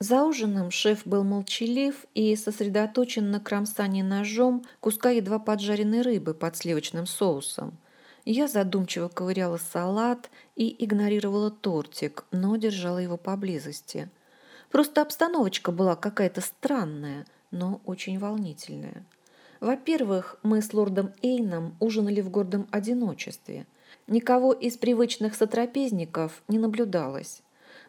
За ужином шеф был молчалив и сосредоточен на кромсании ножом куска едва поджаренной рыбы под сливочным соусом. Я задумчиво ковыряла салат и игнорировала тортик, но держала его поблизости. Просто обстановочка была какая-то странная, но очень волнительная. Во-первых, мы с лордом Эйном ужинали в гордом одиночестве. Никого из привычных сотрапезников не наблюдалось.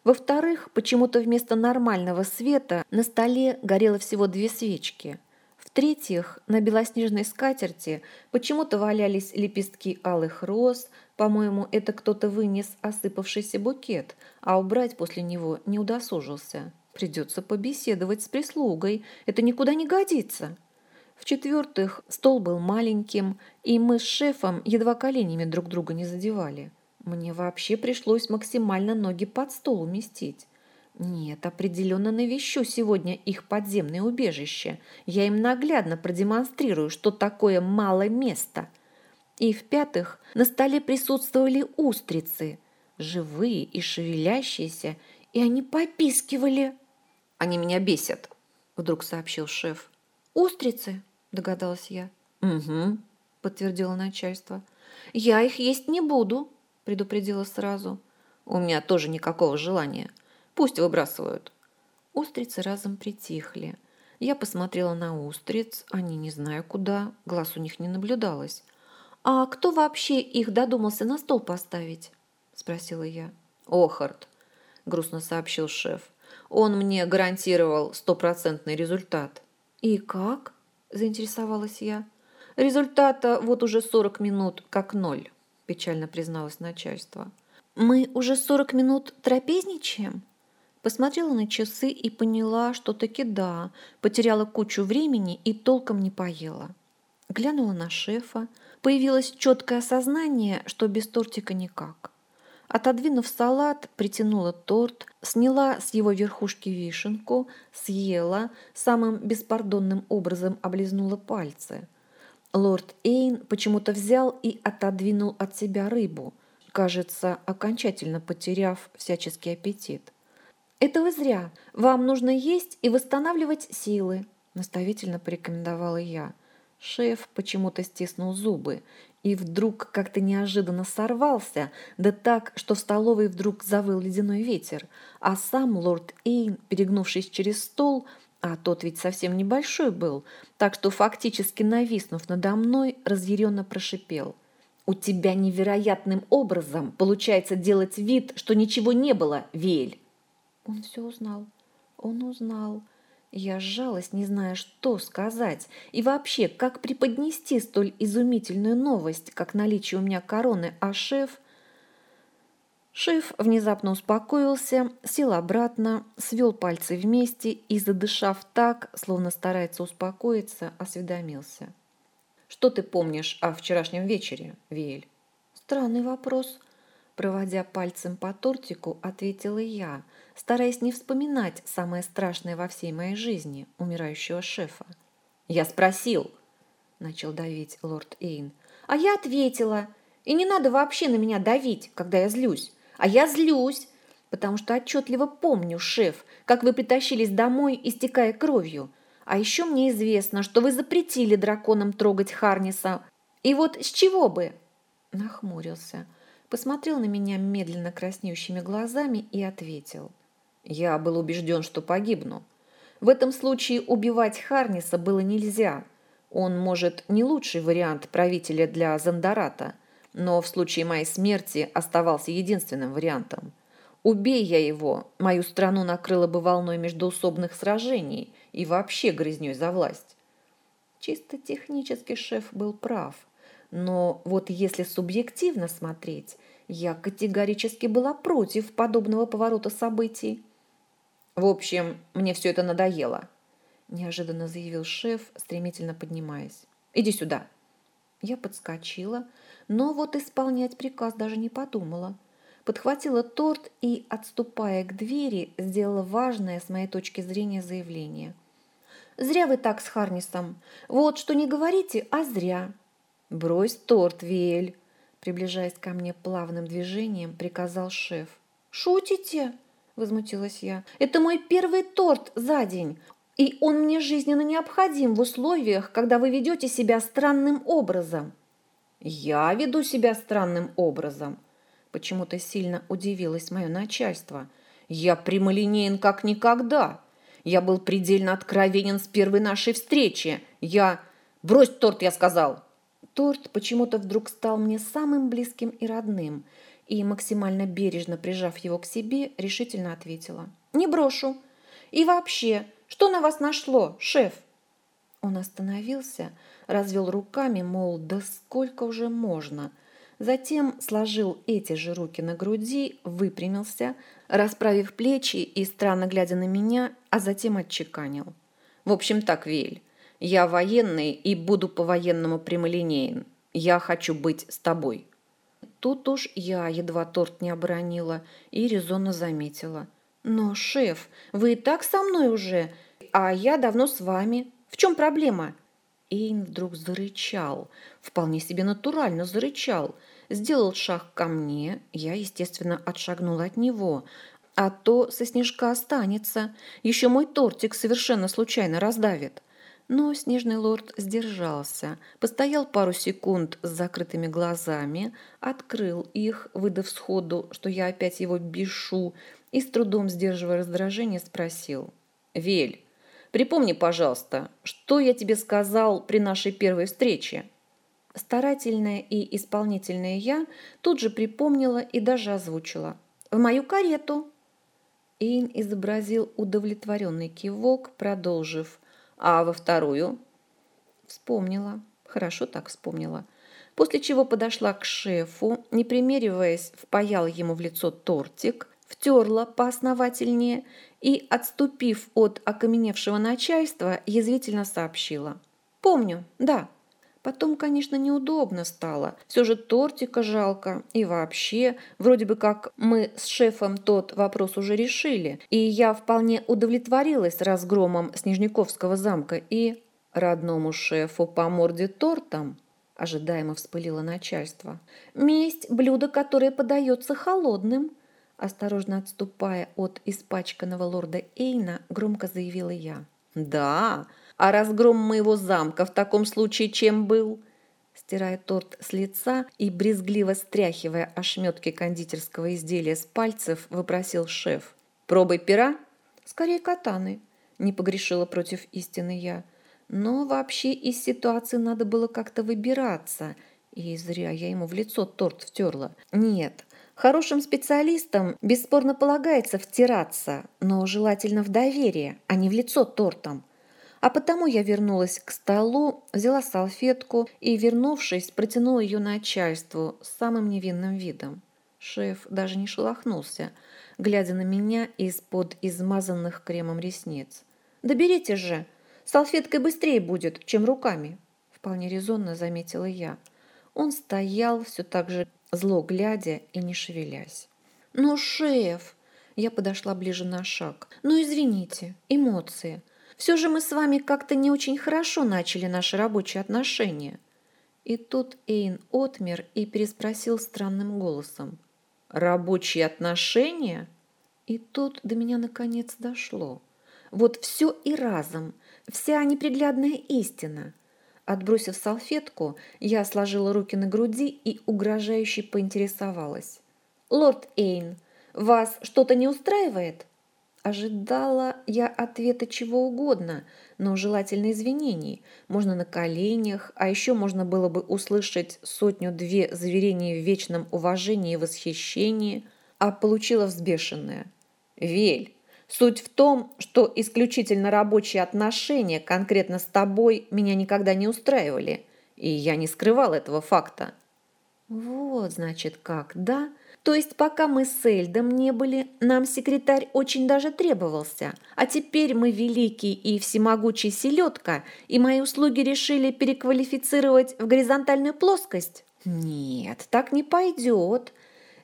Во-вторых, почему-то вместо нормального света на столе горело всего две свечки. В-третьих, на белоснежной скатерти почему-то валялись лепестки алых роз, по-моему, это кто-то вынес осыпавшийся букет, а убрать после него не удосужился. Придется побеседовать с прислугой, это никуда не годится. В-четвертых, стол был маленьким, и мы с шефом едва коленями друг друга не задевали. Мне вообще пришлось максимально ноги под стол уместить. Нет, определенно навещу сегодня их подземное убежище. Я им наглядно продемонстрирую, что такое мало места. И в-пятых, на столе присутствовали устрицы, живые и шевелящиеся, и они попискивали. «Они меня бесят», — вдруг сообщил шеф. «Устрицы?» — догадалась я. «Угу», — подтвердило начальство. «Я их есть не буду», предупредила сразу. У меня тоже никакого желания. Пусть выбрасывают. Устрицы разом притихли. Я посмотрела на устриц, они не знаю куда, глаз у них не наблюдалось. «А кто вообще их додумался на стол поставить?» – спросила я. «Охард», – грустно сообщил шеф. «Он мне гарантировал стопроцентный результат». «И как?» – заинтересовалась я. «Результата вот уже сорок минут как ноль» печально призналось начальство. «Мы уже сорок минут трапезничаем?» Посмотрела на часы и поняла, что таки да, потеряла кучу времени и толком не поела. Глянула на шефа, появилось четкое осознание, что без тортика никак. Отодвинув салат, притянула торт, сняла с его верхушки вишенку, съела, самым беспардонным образом облизнула пальцы – Лорд Эйн почему-то взял и отодвинул от себя рыбу, кажется, окончательно потеряв всяческий аппетит. «Это вы зря. Вам нужно есть и восстанавливать силы», – наставительно порекомендовала я. Шеф почему-то стиснул зубы и вдруг как-то неожиданно сорвался, да так, что в столовой вдруг завыл ледяной ветер, а сам лорд Эйн, перегнувшись через стол, а тот ведь совсем небольшой был, так что фактически нависнув надо мной, разъяренно прошипел. «У тебя невероятным образом получается делать вид, что ничего не было, Вель!» Он все узнал. Он узнал. Я сжалась, не зная, что сказать, и вообще, как преподнести столь изумительную новость, как наличие у меня короны, а шеф – Шеф внезапно успокоился, сел обратно, свел пальцы вместе и, задышав так, словно старается успокоиться, осведомился. «Что ты помнишь о вчерашнем вечере, Виэль?» «Странный вопрос», – проводя пальцем по тортику, ответила я, стараясь не вспоминать самое страшное во всей моей жизни – умирающего шефа. «Я спросил», – начал давить лорд Эйн. «А я ответила. И не надо вообще на меня давить, когда я злюсь. А я злюсь, потому что отчетливо помню, шеф, как вы притащились домой, истекая кровью. А еще мне известно, что вы запретили драконам трогать Харниса. И вот с чего бы?» Нахмурился, посмотрел на меня медленно краснеющими глазами и ответил. «Я был убежден, что погибну. В этом случае убивать Харниса было нельзя. Он, может, не лучший вариант правителя для Зандарата, но в случае моей смерти оставался единственным вариантом. Убей я его, мою страну накрыло бы волной междоусобных сражений и вообще грызней за власть. Чисто технически шеф был прав. Но вот если субъективно смотреть, я категорически была против подобного поворота событий. В общем, мне все это надоело, неожиданно заявил шеф, стремительно поднимаясь. Иди сюда. Я подскочила, но вот исполнять приказ даже не подумала. Подхватила торт и, отступая к двери, сделала важное с моей точки зрения заявление. «Зря вы так с Харнисом. Вот что не говорите, а зря». «Брось торт, Виэль», приближаясь ко мне плавным движением, приказал шеф. «Шутите?» – возмутилась я. «Это мой первый торт за день, и он мне жизненно необходим в условиях, когда вы ведете себя странным образом». «Я веду себя странным образом», – почему-то сильно удивилось мое начальство. «Я прямолинеен как никогда. Я был предельно откровенен с первой нашей встречи. Я... Брось торт, я сказал!» Торт почему-то вдруг стал мне самым близким и родным, и, максимально бережно прижав его к себе, решительно ответила. «Не брошу. И вообще, что на вас нашло, шеф?» Он остановился, развел руками, мол, да сколько уже можно. Затем сложил эти же руки на груди, выпрямился, расправив плечи и странно глядя на меня, а затем отчеканил. «В общем так, Виль, я военный и буду по-военному прямолинеен. Я хочу быть с тобой». Тут уж я едва торт не оборонила и резонно заметила. «Но, шеф, вы и так со мной уже, а я давно с вами. В чем проблема?» Эйн вдруг зарычал, вполне себе натурально зарычал. Сделал шаг ко мне, я, естественно, отшагнула от него. А то со снежка останется. Еще мой тортик совершенно случайно раздавит. Но снежный лорд сдержался, постоял пару секунд с закрытыми глазами, открыл их, выдав сходу, что я опять его бешу, и с трудом сдерживая раздражение спросил. «Вель, Припомни, пожалуйста, что я тебе сказал при нашей первой встрече?» Старательная и исполнительная я тут же припомнила и даже озвучила. «В мою карету!» Эйн изобразил удовлетворенный кивок, продолжив. «А во вторую?» Вспомнила. Хорошо так вспомнила. После чего подошла к шефу, не примериваясь, впаяла ему в лицо тортик, втерла поосновательнее и, отступив от окаменевшего начальства, язвительно сообщила. «Помню, да». Потом, конечно, неудобно стало. Все же тортика жалко. И вообще, вроде бы как мы с шефом тот вопрос уже решили. И я вполне удовлетворилась разгромом Снежниковского замка и родному шефу по морде тортом. Ожидаемо вспылило начальство. Месть – блюдо, которое подается холодным. Осторожно отступая от испачканного лорда Эйна, громко заявила я. «Да, а разгром моего замка в таком случае чем был?» Стирая торт с лица и брезгливо стряхивая ошметки кондитерского изделия с пальцев, выпросил шеф. «Пробой пера?» «Скорее катаны», – не погрешила против истины я. Но вообще из ситуации надо было как-то выбираться, и зря я ему в лицо торт втерла. Нет, Хорошим специалистам бесспорно полагается втираться, но желательно в доверие, а не в лицо тортом. А потому я вернулась к столу, взяла салфетку и, вернувшись, протянула ее начальству с самым невинным видом. Шеф даже не шелохнулся, глядя на меня из-под измазанных кремом ресниц. «Да берите же! Салфеткой быстрее будет, чем руками!» Вполне резонно заметила я. Он стоял все так же зло глядя и не шевелясь. «Ну, шеф!» Я подошла ближе на шаг. «Ну, извините, эмоции. Все же мы с вами как-то не очень хорошо начали наши рабочие отношения». И тут Эйн отмер и переспросил странным голосом. «Рабочие отношения?» И тут до меня наконец дошло. Вот все и разом, вся неприглядная истина. Отбросив салфетку, я сложила руки на груди и угрожающе поинтересовалась. «Лорд Эйн, вас что-то не устраивает?» Ожидала я ответа чего угодно, но желательно извинений. Можно на коленях, а еще можно было бы услышать сотню-две заверений в вечном уважении и восхищении, а получила взбешенное. «Вель, Суть в том, что исключительно рабочие отношения конкретно с тобой меня никогда не устраивали, и я не скрывал этого факта. Вот, значит, как, да? То есть пока мы с Эльдом не были, нам секретарь очень даже требовался, а теперь мы великий и всемогучий селедка, и мои услуги решили переквалифицировать в горизонтальную плоскость? Нет, так не пойдет.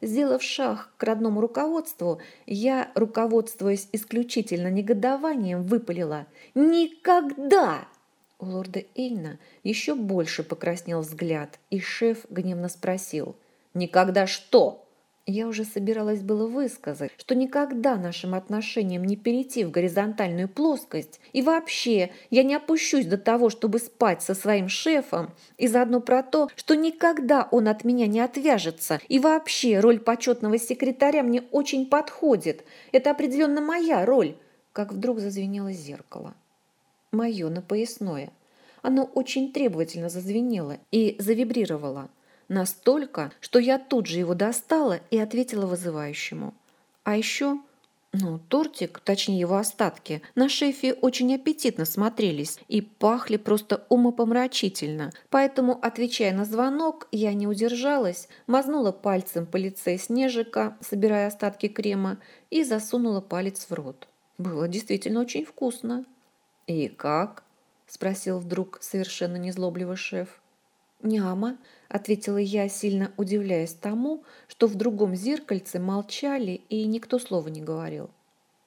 Сделав шаг к родному руководству, я, руководствуясь исключительно негодованием, выпалила «Никогда!». У лорда Эйна еще больше покраснел взгляд, и шеф гневно спросил «Никогда что?» Я уже собиралась было высказать, что никогда нашим отношениям не перейти в горизонтальную плоскость, и вообще я не опущусь до того, чтобы спать со своим шефом, и заодно про то, что никогда он от меня не отвяжется, и вообще роль почетного секретаря мне очень подходит. Это определенно моя роль, как вдруг зазвенело зеркало. Мое на поясное. Оно очень требовательно зазвенело и завибрировало. Настолько, что я тут же его достала и ответила вызывающему. А еще, ну, тортик, точнее его остатки, на шефе очень аппетитно смотрелись и пахли просто умопомрачительно. Поэтому, отвечая на звонок, я не удержалась, мазнула пальцем по лице снежика, собирая остатки крема, и засунула палец в рот. Было действительно очень вкусно. «И как?» – спросил вдруг совершенно незлобливый шеф. «Няма», — ответила я, сильно удивляясь тому, что в другом зеркальце молчали и никто слова не говорил.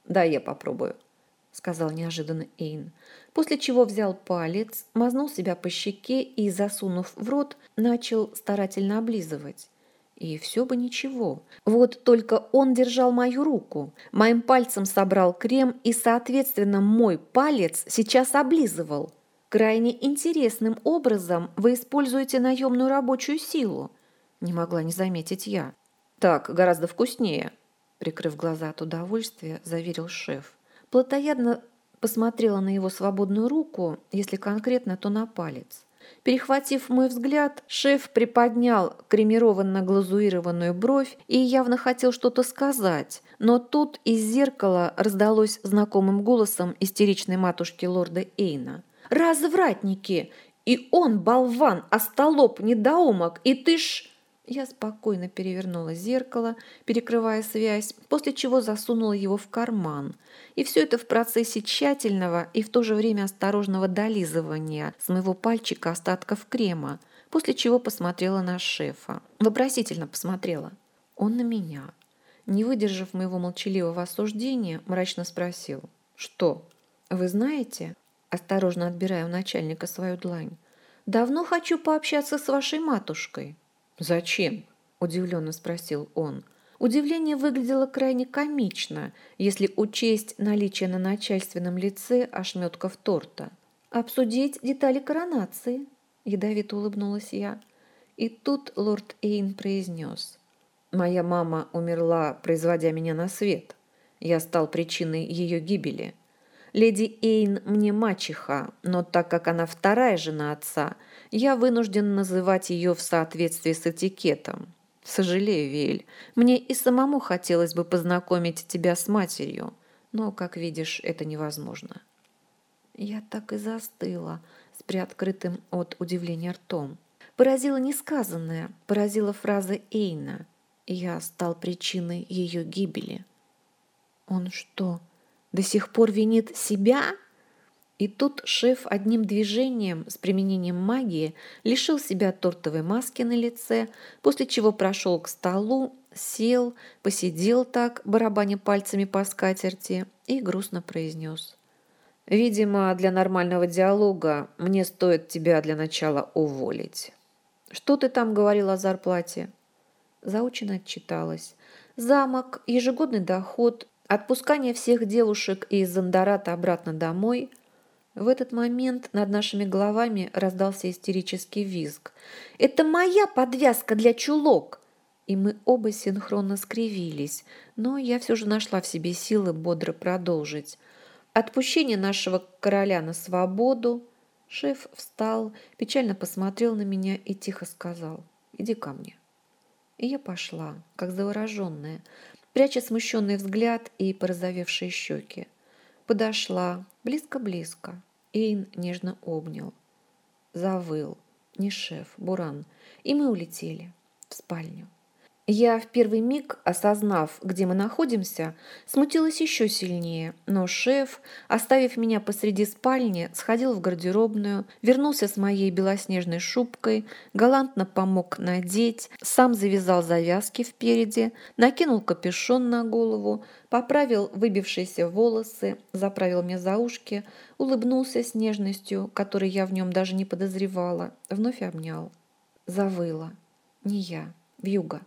«Да, я попробую», — сказал неожиданно Эйн, после чего взял палец, мазнул себя по щеке и, засунув в рот, начал старательно облизывать. И все бы ничего. Вот только он держал мою руку, моим пальцем собрал крем и, соответственно, мой палец сейчас облизывал — Крайне интересным образом вы используете наемную рабочую силу. Не могла не заметить я. Так, гораздо вкуснее, прикрыв глаза от удовольствия, заверил шеф. Платоядно посмотрела на его свободную руку, если конкретно, то на палец. Перехватив мой взгляд, шеф приподнял кремированно-глазуированную бровь и явно хотел что-то сказать, но тут из зеркала раздалось знакомым голосом истеричной матушки лорда Эйна. Развратники! И он болван, остолоп, недоумок, и ты ж...» Я спокойно перевернула зеркало, перекрывая связь, после чего засунула его в карман. И все это в процессе тщательного и в то же время осторожного долизывания с моего пальчика остатков крема, после чего посмотрела на шефа. Вопросительно посмотрела. Он на меня. Не выдержав моего молчаливого осуждения, мрачно спросил. «Что? Вы знаете, Осторожно отбирая у начальника свою длань. «Давно хочу пообщаться с вашей матушкой». «Зачем?» – удивленно спросил он. Удивление выглядело крайне комично, если учесть наличие на начальственном лице ошметков торта. «Обсудить детали коронации», – ядовито улыбнулась я. И тут лорд Эйн произнес. «Моя мама умерла, производя меня на свет. Я стал причиной ее гибели. Леди Эйн мне мачеха, но так как она вторая жена отца, я вынужден называть ее в соответствии с этикетом. Сожалею, Виль, мне и самому хотелось бы познакомить тебя с матерью, но, как видишь, это невозможно. Я так и застыла с приоткрытым от удивления ртом. Поразила несказанное, поразила фраза Эйна. Я стал причиной ее гибели. Он что, до сих пор винит себя? И тут шеф одним движением с применением магии лишил себя тортовой маски на лице, после чего прошел к столу, сел, посидел так, барабаня пальцами по скатерти, и грустно произнес. «Видимо, для нормального диалога мне стоит тебя для начала уволить». «Что ты там говорил о зарплате?» Заучено отчиталась. «Замок, ежегодный доход, Отпускание всех девушек из Зандарата обратно домой. В этот момент над нашими головами раздался истерический визг. «Это моя подвязка для чулок!» И мы оба синхронно скривились, но я все же нашла в себе силы бодро продолжить. Отпущение нашего короля на свободу. Шеф встал, печально посмотрел на меня и тихо сказал «Иди ко мне». И я пошла, как завороженная, пряча смущенный взгляд и порозовевшие щеки. Подошла, близко-близко. Эйн нежно обнял. Завыл. Не шеф, Буран. И мы улетели в спальню. Я в первый миг, осознав, где мы находимся, смутилась еще сильнее, но шеф, оставив меня посреди спальни, сходил в гардеробную, вернулся с моей белоснежной шубкой, галантно помог надеть, сам завязал завязки впереди, накинул капюшон на голову, поправил выбившиеся волосы, заправил мне за ушки, улыбнулся с нежностью, которой я в нем даже не подозревала, вновь обнял. Завыла. Не я, вьюга.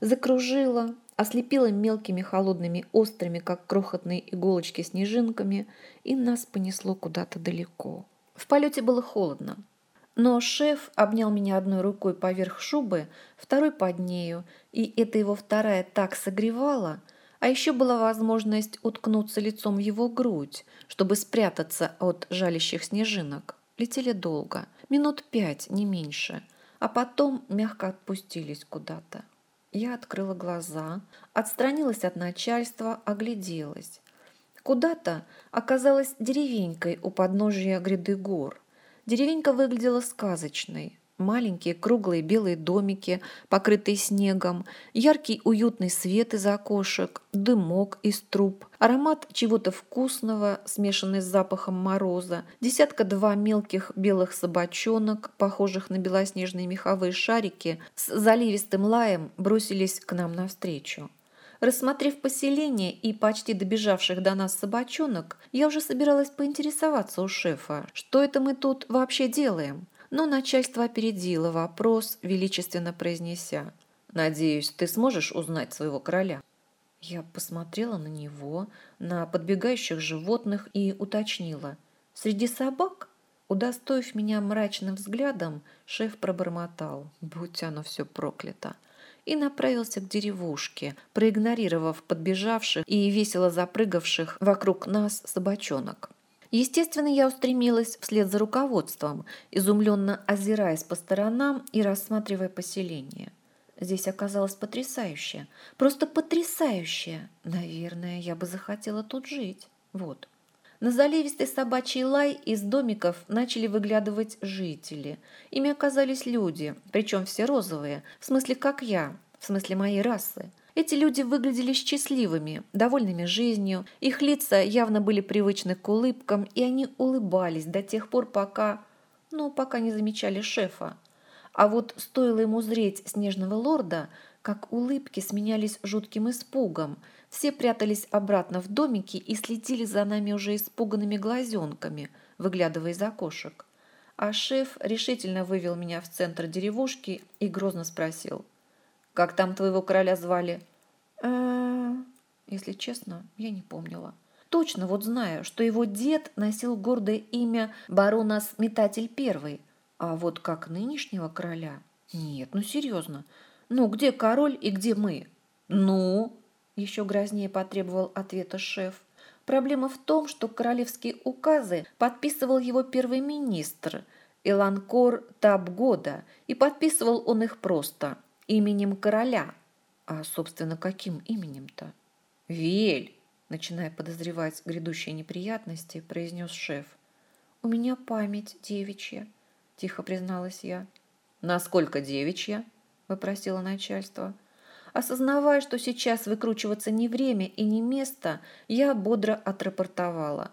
Закружила, ослепила мелкими холодными острыми, как крохотные иголочки снежинками, и нас понесло куда-то далеко. В полете было холодно. Но шеф обнял меня одной рукой поверх шубы, второй под нею, и эта его вторая так согревала, а еще была возможность уткнуться лицом в его грудь, чтобы спрятаться от жалящих снежинок. Летели долго, минут пять, не меньше, а потом мягко отпустились куда-то. Я открыла глаза, отстранилась от начальства, огляделась. Куда-то оказалась деревенькой у подножия гряды гор. Деревенька выглядела сказочной. Маленькие круглые белые домики, покрытые снегом, яркий уютный свет из окошек, дымок из труб, аромат чего-то вкусного, смешанный с запахом мороза, десятка-два мелких белых собачонок, похожих на белоснежные меховые шарики, с заливистым лаем бросились к нам навстречу. Рассмотрев поселение и почти добежавших до нас собачонок, я уже собиралась поинтересоваться у шефа, что это мы тут вообще делаем – но начальство опередило вопрос, величественно произнеся. «Надеюсь, ты сможешь узнать своего короля?» Я посмотрела на него, на подбегающих животных и уточнила. «Среди собак?» Удостоив меня мрачным взглядом, шеф пробормотал, будь оно все проклято, и направился к деревушке, проигнорировав подбежавших и весело запрыгавших вокруг нас собачонок. Естественно, я устремилась вслед за руководством, изумленно озираясь по сторонам и рассматривая поселение. Здесь оказалось потрясающе, просто потрясающе. Наверное, я бы захотела тут жить. Вот. На заливистый собачий лай из домиков начали выглядывать жители. Ими оказались люди, причем все розовые, в смысле как я, в смысле моей расы. Эти люди выглядели счастливыми, довольными жизнью, их лица явно были привычны к улыбкам, и они улыбались до тех пор, пока... ну, пока не замечали шефа. А вот стоило ему зреть снежного лорда, как улыбки сменялись жутким испугом. Все прятались обратно в домики и следили за нами уже испуганными глазенками, выглядывая из окошек. А шеф решительно вывел меня в центр деревушки и грозно спросил – как там твоего короля звали? Э, если честно, я не помнила. Точно вот знаю, что его дед носил гордое имя барона Сметатель Первый, а вот как нынешнего короля? Нет, ну серьезно. Ну, где король и где мы? Ну, еще грознее потребовал ответа шеф. Проблема в том, что королевские указы подписывал его первый министр Эланкор Табгода, и подписывал он их просто – именем короля. А, собственно, каким именем-то? Вель, начиная подозревать грядущие неприятности, произнес шеф. У меня память девичья, тихо призналась я. Насколько девичья? Выпросило начальство. Осознавая, что сейчас выкручиваться не время и не место, я бодро отрапортовала.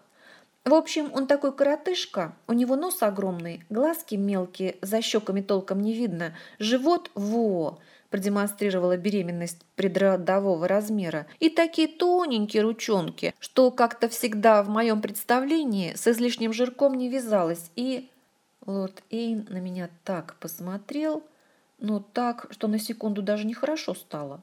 В общем, он такой коротышка, у него нос огромный, глазки мелкие, за щеками толком не видно, живот во, продемонстрировала беременность предродового размера, и такие тоненькие ручонки, что как-то всегда в моем представлении с излишним жирком не вязалось, и... Лорд Эйн на меня так посмотрел, но так, что на секунду даже нехорошо стало.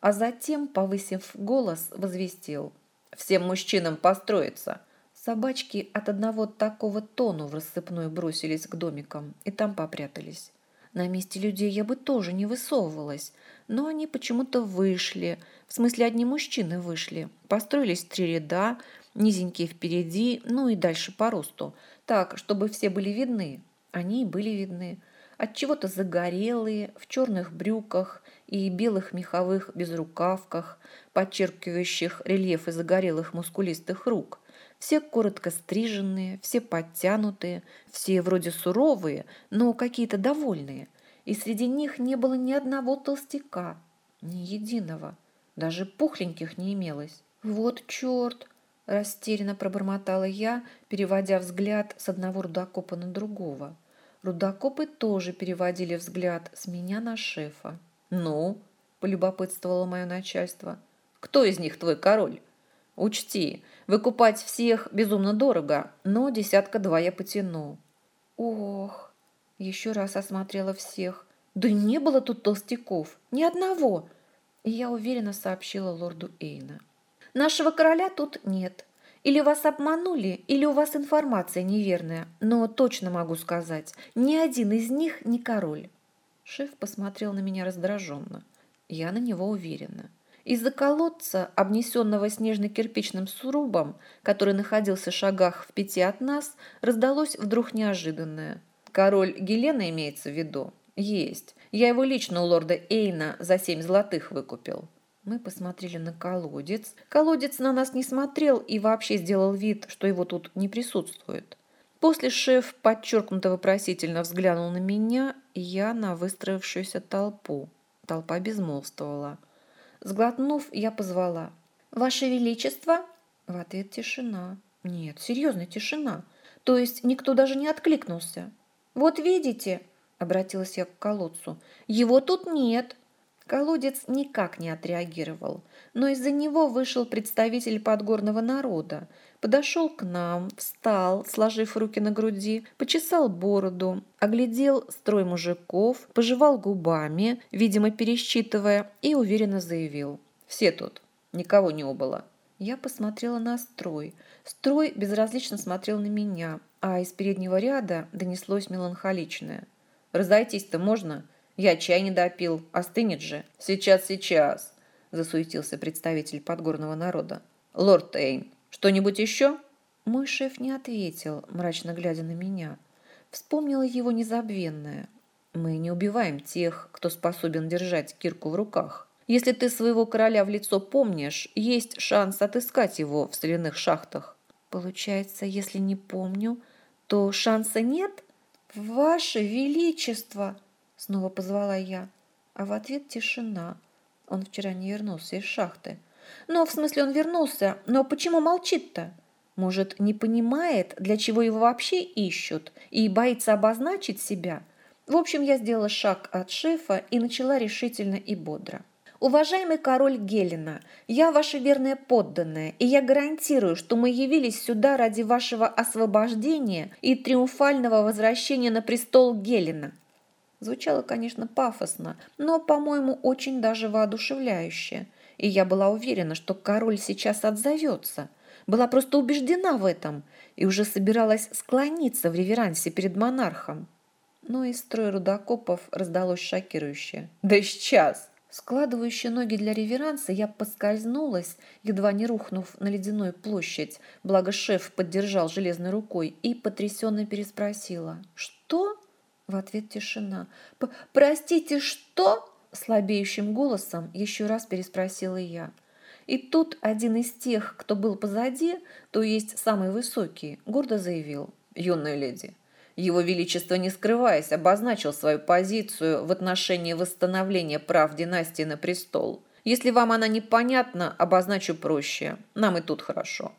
А затем, повысив голос, возвестил. «Всем мужчинам построиться!» Собачки от одного такого тону в рассыпную бросились к домикам и там попрятались. На месте людей я бы тоже не высовывалась, но они почему-то вышли, в смысле одни мужчины вышли, построились три ряда, низенькие впереди, ну и дальше по росту, так, чтобы все были видны. Они и были видны. От чего-то загорелые, в черных брюках и белых меховых безрукавках, подчеркивающих рельефы загорелых мускулистых рук – все коротко стриженные, все подтянутые, все вроде суровые, но какие-то довольные. И среди них не было ни одного толстяка, ни единого. Даже пухленьких не имелось. «Вот черт!» – растерянно пробормотала я, переводя взгляд с одного рудокопа на другого. Рудокопы тоже переводили взгляд с меня на шефа. «Ну?» – полюбопытствовало мое начальство. «Кто из них твой король?» «Учти, Выкупать всех безумно дорого, но десятка-два я потяну. Ох, еще раз осмотрела всех. Да не было тут толстяков, ни одного. И я уверенно сообщила лорду Эйна. Нашего короля тут нет. Или вас обманули, или у вас информация неверная. Но точно могу сказать, ни один из них не король. Шеф посмотрел на меня раздраженно. Я на него уверена. Из-за колодца, обнесенного снежно-кирпичным срубом, который находился в шагах в пяти от нас, раздалось вдруг неожиданное. «Король Гелена имеется в виду?» «Есть. Я его лично у лорда Эйна за семь золотых выкупил». Мы посмотрели на колодец. Колодец на нас не смотрел и вообще сделал вид, что его тут не присутствует. После шеф подчеркнуто вопросительно взглянул на меня, и я на выстроившуюся толпу. Толпа безмолвствовала. Сглотнув, я позвала. «Ваше Величество?» В ответ тишина. Нет, серьезная тишина. То есть никто даже не откликнулся. «Вот видите?» – обратилась я к колодцу. «Его тут нет». Колодец никак не отреагировал, но из-за него вышел представитель подгорного народа, подошел к нам, встал, сложив руки на груди, почесал бороду, оглядел строй мужиков, пожевал губами, видимо, пересчитывая, и уверенно заявил. «Все тут, никого не убыло». Я посмотрела на строй. Строй безразлично смотрел на меня, а из переднего ряда донеслось меланхоличное. «Разойтись-то можно? Я чай не допил, остынет же». «Сейчас, сейчас», – засуетился представитель подгорного народа. «Лорд Эйн, что-нибудь еще?» Мой шеф не ответил, мрачно глядя на меня. Вспомнила его незабвенное. «Мы не убиваем тех, кто способен держать кирку в руках. Если ты своего короля в лицо помнишь, есть шанс отыскать его в соляных шахтах». «Получается, если не помню, то шанса нет?» «Ваше Величество!» — снова позвала я. А в ответ тишина. Он вчера не вернулся из шахты. Но, в смысле, он вернулся. Но почему молчит-то? Может, не понимает, для чего его вообще ищут, и боится обозначить себя? В общем, я сделала шаг от шефа и начала решительно и бодро. «Уважаемый король Гелена, я ваша верная подданная, и я гарантирую, что мы явились сюда ради вашего освобождения и триумфального возвращения на престол Гелена». Звучало, конечно, пафосно, но, по-моему, очень даже воодушевляюще – и я была уверена, что король сейчас отзовется. Была просто убеждена в этом и уже собиралась склониться в реверансе перед монархом. Но из строя рудокопов раздалось шокирующее. «Да сейчас!» Складывающие ноги для реверанса, я поскользнулась, едва не рухнув на ледяную площадь, благо шеф поддержал железной рукой и потрясенно переспросила. «Что?» В ответ тишина. «Простите, что?» Слабеющим голосом еще раз переспросила я. И тут один из тех, кто был позади, то есть самый высокий, гордо заявил. «Юная леди, его Величество, не скрываясь, обозначил свою позицию в отношении восстановления прав династии на престол. Если вам она непонятна, обозначу проще. Нам и тут хорошо».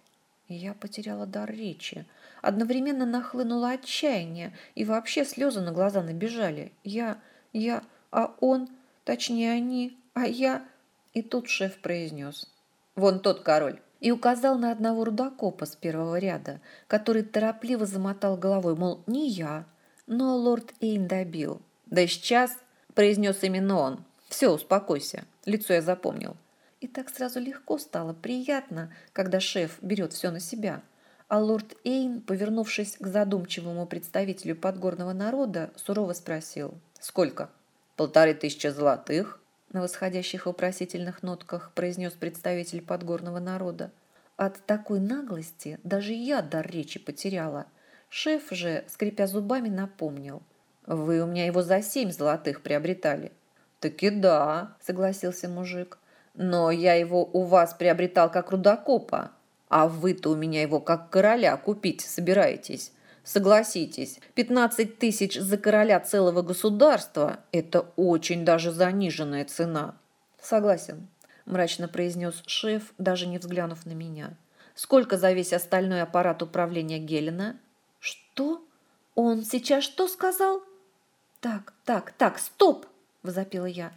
Я потеряла дар речи. Одновременно нахлынуло отчаяние, и вообще слезы на глаза набежали. Я... я... а он... Точнее, они, а я...» И тут шеф произнес. «Вон тот король» и указал на одного рудокопа с первого ряда, который торопливо замотал головой, мол, не я. Но лорд Эйн добил. «Да сейчас!» – произнес именно он. «Все, успокойся. Лицо я запомнил». И так сразу легко стало, приятно, когда шеф берет все на себя. А лорд Эйн, повернувшись к задумчивому представителю подгорного народа, сурово спросил «Сколько?» «Полторы тысячи золотых?» На восходящих вопросительных нотках произнес представитель подгорного народа. От такой наглости даже я дар речи потеряла. Шеф же, скрипя зубами, напомнил. «Вы у меня его за семь золотых приобретали». «Таки да», — согласился мужик. «Но я его у вас приобретал как рудокопа, а вы-то у меня его как короля купить собираетесь. Согласитесь, 15 тысяч за короля целого государства – это очень даже заниженная цена. Согласен, мрачно произнес шеф, даже не взглянув на меня. Сколько за весь остальной аппарат управления Гелена? Что? Он сейчас что сказал? Так, так, так, стоп! Возопила я.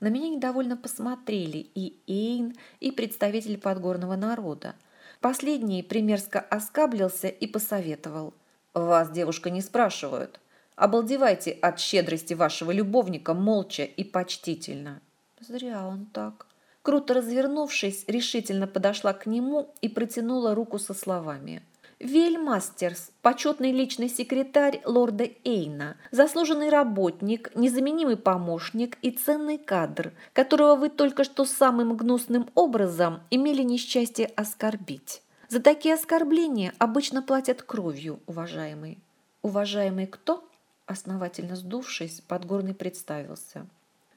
На меня недовольно посмотрели и Эйн, и представитель подгорного народа. Последний примерзко оскаблился и посоветовал – вас, девушка, не спрашивают. Обалдевайте от щедрости вашего любовника молча и почтительно. Зря он так. Круто развернувшись, решительно подошла к нему и протянула руку со словами – Вельмастерс, почетный личный секретарь лорда Эйна, заслуженный работник, незаменимый помощник и ценный кадр, которого вы только что самым гнусным образом имели несчастье оскорбить. За такие оскорбления обычно платят кровью, уважаемый. Уважаемый кто? Основательно сдувшись, Подгорный представился.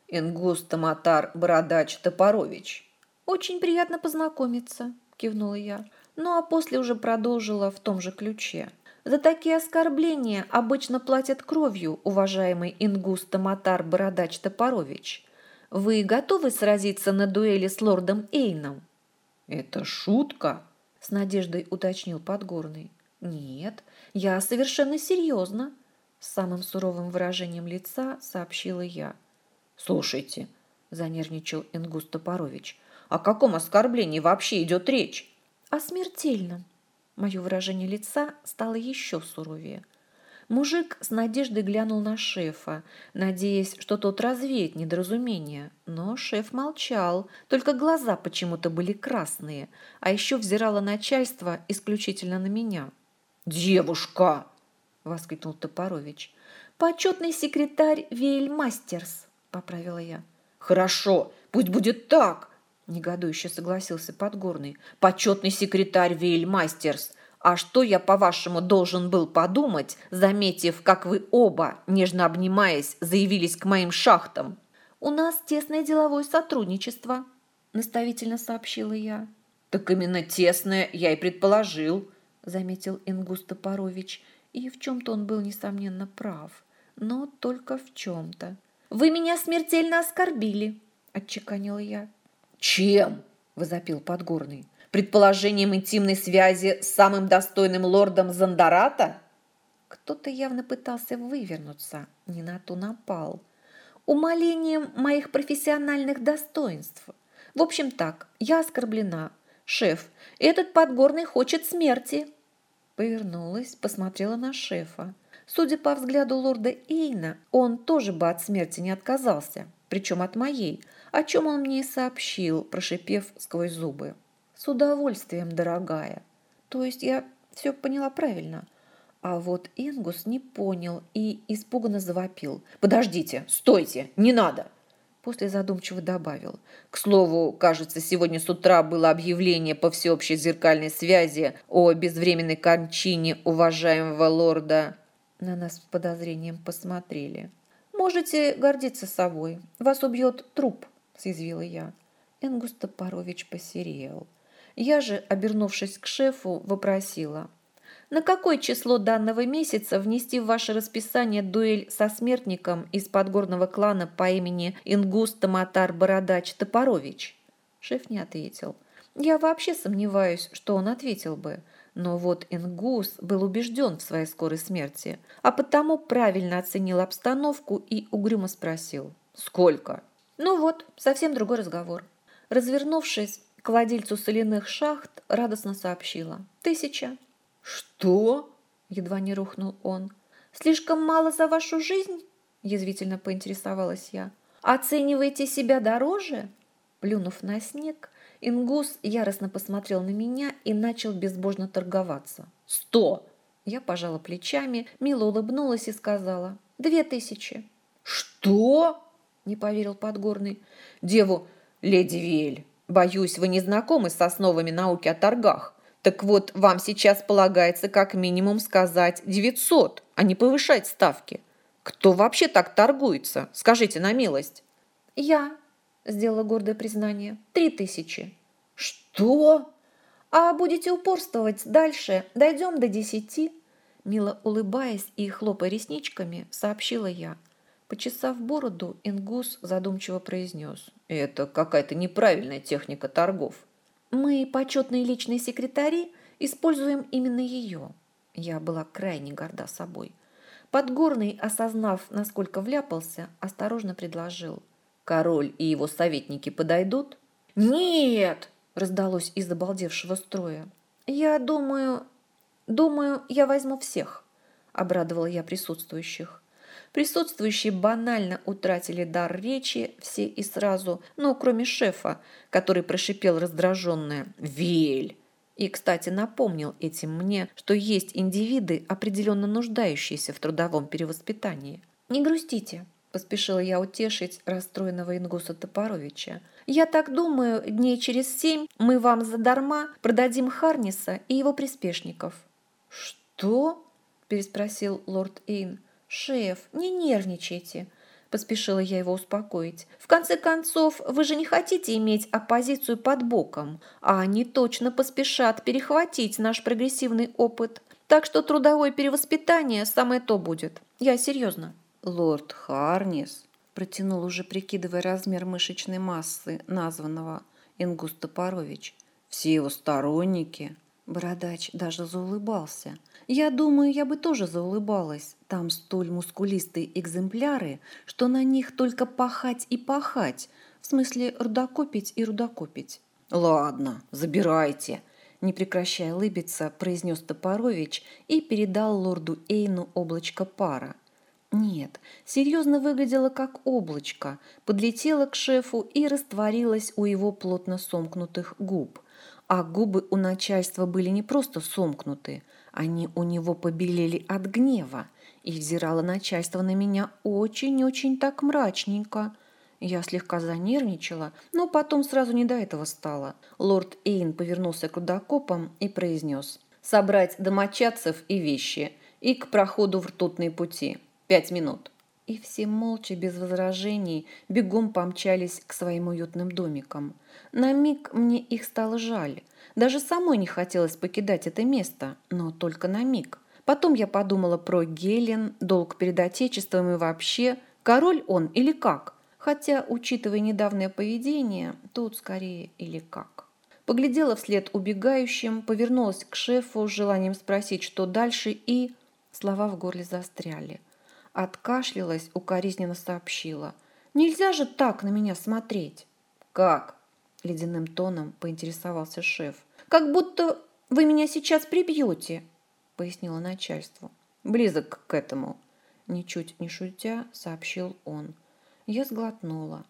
Ингуст Матар Бородач Топорович. Очень приятно познакомиться, кивнула я ну а после уже продолжила в том же ключе. За такие оскорбления обычно платят кровью, уважаемый Ингуста Матар Бородач Топорович. Вы готовы сразиться на дуэли с лордом Эйном? Это шутка? С надеждой уточнил Подгорный. Нет, я совершенно серьезно. С самым суровым выражением лица сообщила я. Слушайте, занервничал Ингуст Топорович, о каком оскорблении вообще идет речь? о смертельном. Мое выражение лица стало еще суровее. Мужик с надеждой глянул на шефа, надеясь, что тот развеет недоразумение. Но шеф молчал, только глаза почему-то были красные, а еще взирало начальство исключительно на меня. «Девушка!» – воскликнул Топорович. «Почетный секретарь Вейльмастерс», – поправила я. «Хорошо, пусть будет так!» Негодующе согласился Подгорный. Почетный секретарь Вейльмастерс. А что я, по-вашему, должен был подумать, заметив, как вы оба, нежно обнимаясь, заявились к моим шахтам? У нас тесное деловое сотрудничество, наставительно сообщила я. Так именно тесное я и предположил, заметил Ингус Топорович. И в чем-то он был, несомненно, прав. Но только в чем-то. «Вы меня смертельно оскорбили», – отчеканила я. «Чем?» – возопил Подгорный. «Предположением интимной связи с самым достойным лордом Зандарата?» Кто-то явно пытался вывернуться, не на ту напал. «Умолением моих профессиональных достоинств. В общем так, я оскорблена. Шеф, этот Подгорный хочет смерти». Повернулась, посмотрела на шефа. Судя по взгляду лорда Эйна, он тоже бы от смерти не отказался, причем от моей – о чем он мне и сообщил, прошипев сквозь зубы. «С удовольствием, дорогая. То есть я все поняла правильно?» А вот Ингус не понял и испуганно завопил. «Подождите, стойте, не надо!» После задумчиво добавил. «К слову, кажется, сегодня с утра было объявление по всеобщей зеркальной связи о безвременной кончине уважаемого лорда...» На нас с подозрением посмотрели. «Можете гордиться собой. Вас убьет труп», съязвила я. Энгус Топорович посерел. Я же, обернувшись к шефу, вопросила. «На какое число данного месяца внести в ваше расписание дуэль со смертником из подгорного клана по имени Ингус Таматар Бородач Топорович?» Шеф не ответил. Я вообще сомневаюсь, что он ответил бы. Но вот Ингус был убежден в своей скорой смерти, а потому правильно оценил обстановку и угрюмо спросил. «Сколько?» Ну вот, совсем другой разговор. Развернувшись к владельцу соляных шахт, радостно сообщила. «Тысяча». «Что?» – едва не рухнул он. «Слишком мало за вашу жизнь?» – язвительно поинтересовалась я. «Оцениваете себя дороже?» Плюнув на снег, Ингус яростно посмотрел на меня и начал безбожно торговаться. «Сто!» Я пожала плечами, мило улыбнулась и сказала. «Две тысячи». «Что?» не поверил Подгорный. Деву, леди Виэль, боюсь, вы не знакомы с основами науки о торгах. Так вот, вам сейчас полагается как минимум сказать 900, а не повышать ставки. Кто вообще так торгуется? Скажите на милость. Я, сделала гордое признание. Три тысячи. Что? А будете упорствовать дальше, дойдем до десяти. Мило улыбаясь и хлопая ресничками, сообщила я. Почесав бороду, Ингус задумчиво произнес. «Это какая-то неправильная техника торгов». «Мы, почетные личные секретари, используем именно ее». Я была крайне горда собой. Подгорный, осознав, насколько вляпался, осторожно предложил. «Король и его советники подойдут?» «Нет!» – раздалось из обалдевшего строя. «Я думаю... Думаю, я возьму всех», – обрадовала я присутствующих. Присутствующие банально утратили дар речи все и сразу, но кроме шефа, который прошипел раздраженное «Вель!» И, кстати, напомнил этим мне, что есть индивиды, определенно нуждающиеся в трудовом перевоспитании. «Не грустите», – поспешила я утешить расстроенного Ингуса Топоровича. «Я так думаю, дней через семь мы вам задарма продадим Харниса и его приспешников». «Что?» – переспросил лорд Эйн. «Шеф, не нервничайте», – поспешила я его успокоить. «В конце концов, вы же не хотите иметь оппозицию под боком, а они точно поспешат перехватить наш прогрессивный опыт. Так что трудовое перевоспитание самое то будет. Я серьезно». «Лорд Харнис», – протянул уже прикидывая размер мышечной массы названного Ингус Топорович. «Все его сторонники». Бородач даже заулыбался – я думаю, я бы тоже заулыбалась. Там столь мускулистые экземпляры, что на них только пахать и пахать. В смысле, рудокопить и рудокопить. «Ладно, забирайте», – не прекращая улыбиться, произнес Топорович и передал лорду Эйну облачко пара. Нет, серьезно выглядело как облачко, подлетело к шефу и растворилось у его плотно сомкнутых губ. А губы у начальства были не просто сомкнуты – они у него побелели от гнева, и взирало начальство на меня очень-очень так мрачненько. Я слегка занервничала, но потом сразу не до этого стало. Лорд Эйн повернулся к рудокопам и произнес «Собрать домочадцев и вещи, и к проходу в ртутные пути. Пять минут». И все молча, без возражений, бегом помчались к своим уютным домикам. На миг мне их стало жаль. Даже самой не хотелось покидать это место, но только на миг. Потом я подумала про Гелен, долг перед Отечеством и вообще, король он или как? Хотя, учитывая недавнее поведение, тут скорее или как. Поглядела вслед убегающим, повернулась к шефу с желанием спросить, что дальше, и... Слова в горле застряли. Откашлялась, укоризненно сообщила. «Нельзя же так на меня смотреть!» «Как?» – ледяным тоном поинтересовался шеф. «Как будто вы меня сейчас прибьете», – пояснило начальству. «Близок к этому», – ничуть не шутя, сообщил он. Я сглотнула.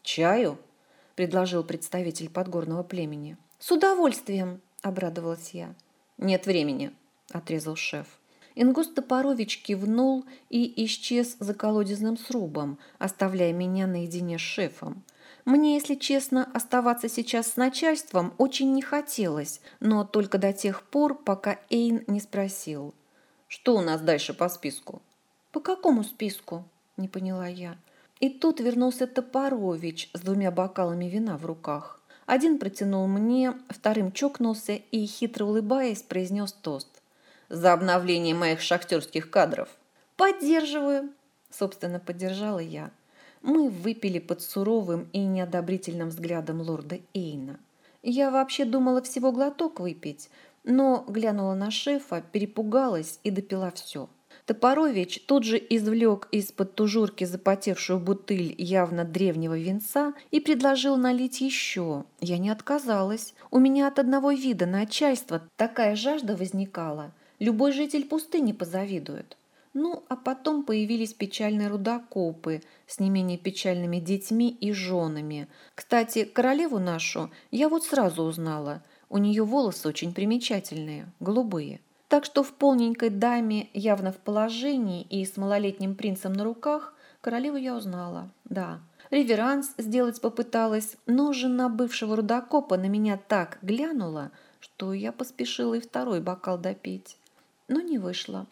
«Чаю?» – предложил представитель подгорного племени. «С удовольствием!» – обрадовалась я. «Нет времени», – отрезал шеф. Ингус Топорович кивнул и исчез за колодезным срубом, оставляя меня наедине с шефом. Мне, если честно, оставаться сейчас с начальством очень не хотелось, но только до тех пор, пока Эйн не спросил. «Что у нас дальше по списку?» «По какому списку?» – не поняла я. И тут вернулся Топорович с двумя бокалами вина в руках. Один протянул мне, вторым чокнулся и, хитро улыбаясь, произнес тост. «За обновление моих шахтерских кадров!» «Поддерживаю!» – собственно, поддержала я мы выпили под суровым и неодобрительным взглядом лорда Эйна. Я вообще думала всего глоток выпить, но глянула на шефа, перепугалась и допила все. Топорович тут же извлек из-под тужурки запотевшую бутыль явно древнего винца и предложил налить еще. Я не отказалась. У меня от одного вида начальства такая жажда возникала. Любой житель пустыни позавидует. Ну, а потом появились печальные рудокопы с не менее печальными детьми и женами. Кстати, королеву нашу я вот сразу узнала. У нее волосы очень примечательные, голубые. Так что в полненькой даме, явно в положении и с малолетним принцем на руках, королеву я узнала, да. Реверанс сделать попыталась, но жена бывшего рудокопа на меня так глянула, что я поспешила и второй бокал допить. Но не вышло.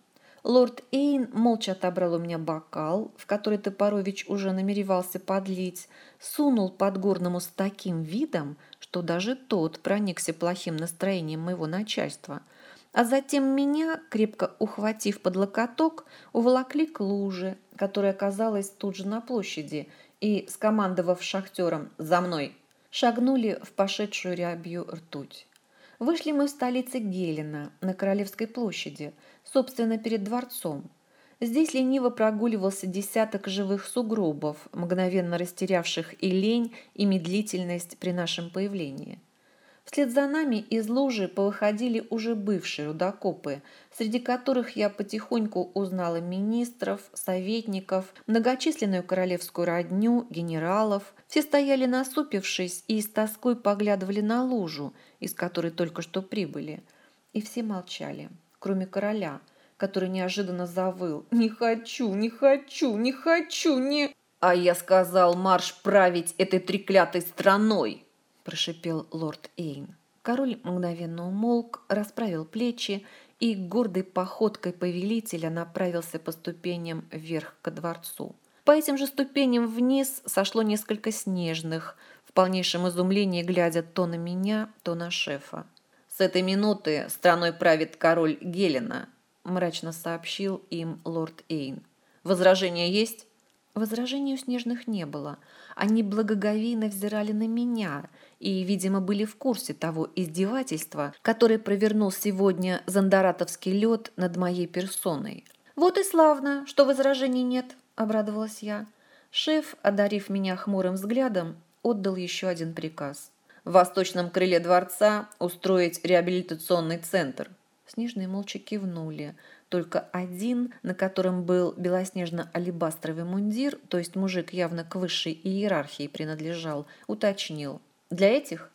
Лорд Эйн молча отобрал у меня бокал, в который Топорович уже намеревался подлить, сунул подгорному с таким видом, что даже тот проникся плохим настроением моего начальства. А затем меня, крепко ухватив под локоток, уволокли к луже, которая оказалась тут же на площади, и, скомандовав шахтером «За мной!», шагнули в пошедшую рябью ртуть. Вышли мы в столице Гелена, на Королевской площади, собственно, перед дворцом. Здесь лениво прогуливался десяток живых сугробов, мгновенно растерявших и лень, и медлительность при нашем появлении. Вслед за нами из лужи повыходили уже бывшие рудокопы, среди которых я потихоньку узнала министров, советников, многочисленную королевскую родню, генералов. Все стояли насупившись и с тоской поглядывали на лужу, из которой только что прибыли. И все молчали, кроме короля, который неожиданно завыл «Не хочу, не хочу, не хочу, не...» «А я сказал марш править этой треклятой страной!» – прошипел лорд Эйн. Король мгновенно умолк, расправил плечи и гордой походкой повелителя направился по ступеням вверх ко дворцу. По этим же ступеням вниз сошло несколько снежных, в полнейшем изумлении глядя то на меня, то на шефа. «С этой минуты страной правит король Гелена», – мрачно сообщил им лорд Эйн. «Возражения есть?» Возражений у снежных не было. Они благоговейно взирали на меня и, видимо, были в курсе того издевательства, которое провернул сегодня зандаратовский лед над моей персоной. «Вот и славно, что возражений нет», – обрадовалась я. Шеф, одарив меня хмурым взглядом, отдал еще один приказ. «В восточном крыле дворца устроить реабилитационный центр». Снежные молча кивнули – только один, на котором был белоснежно-алебастровый мундир, то есть мужик явно к высшей иерархии принадлежал, уточнил. Для этих?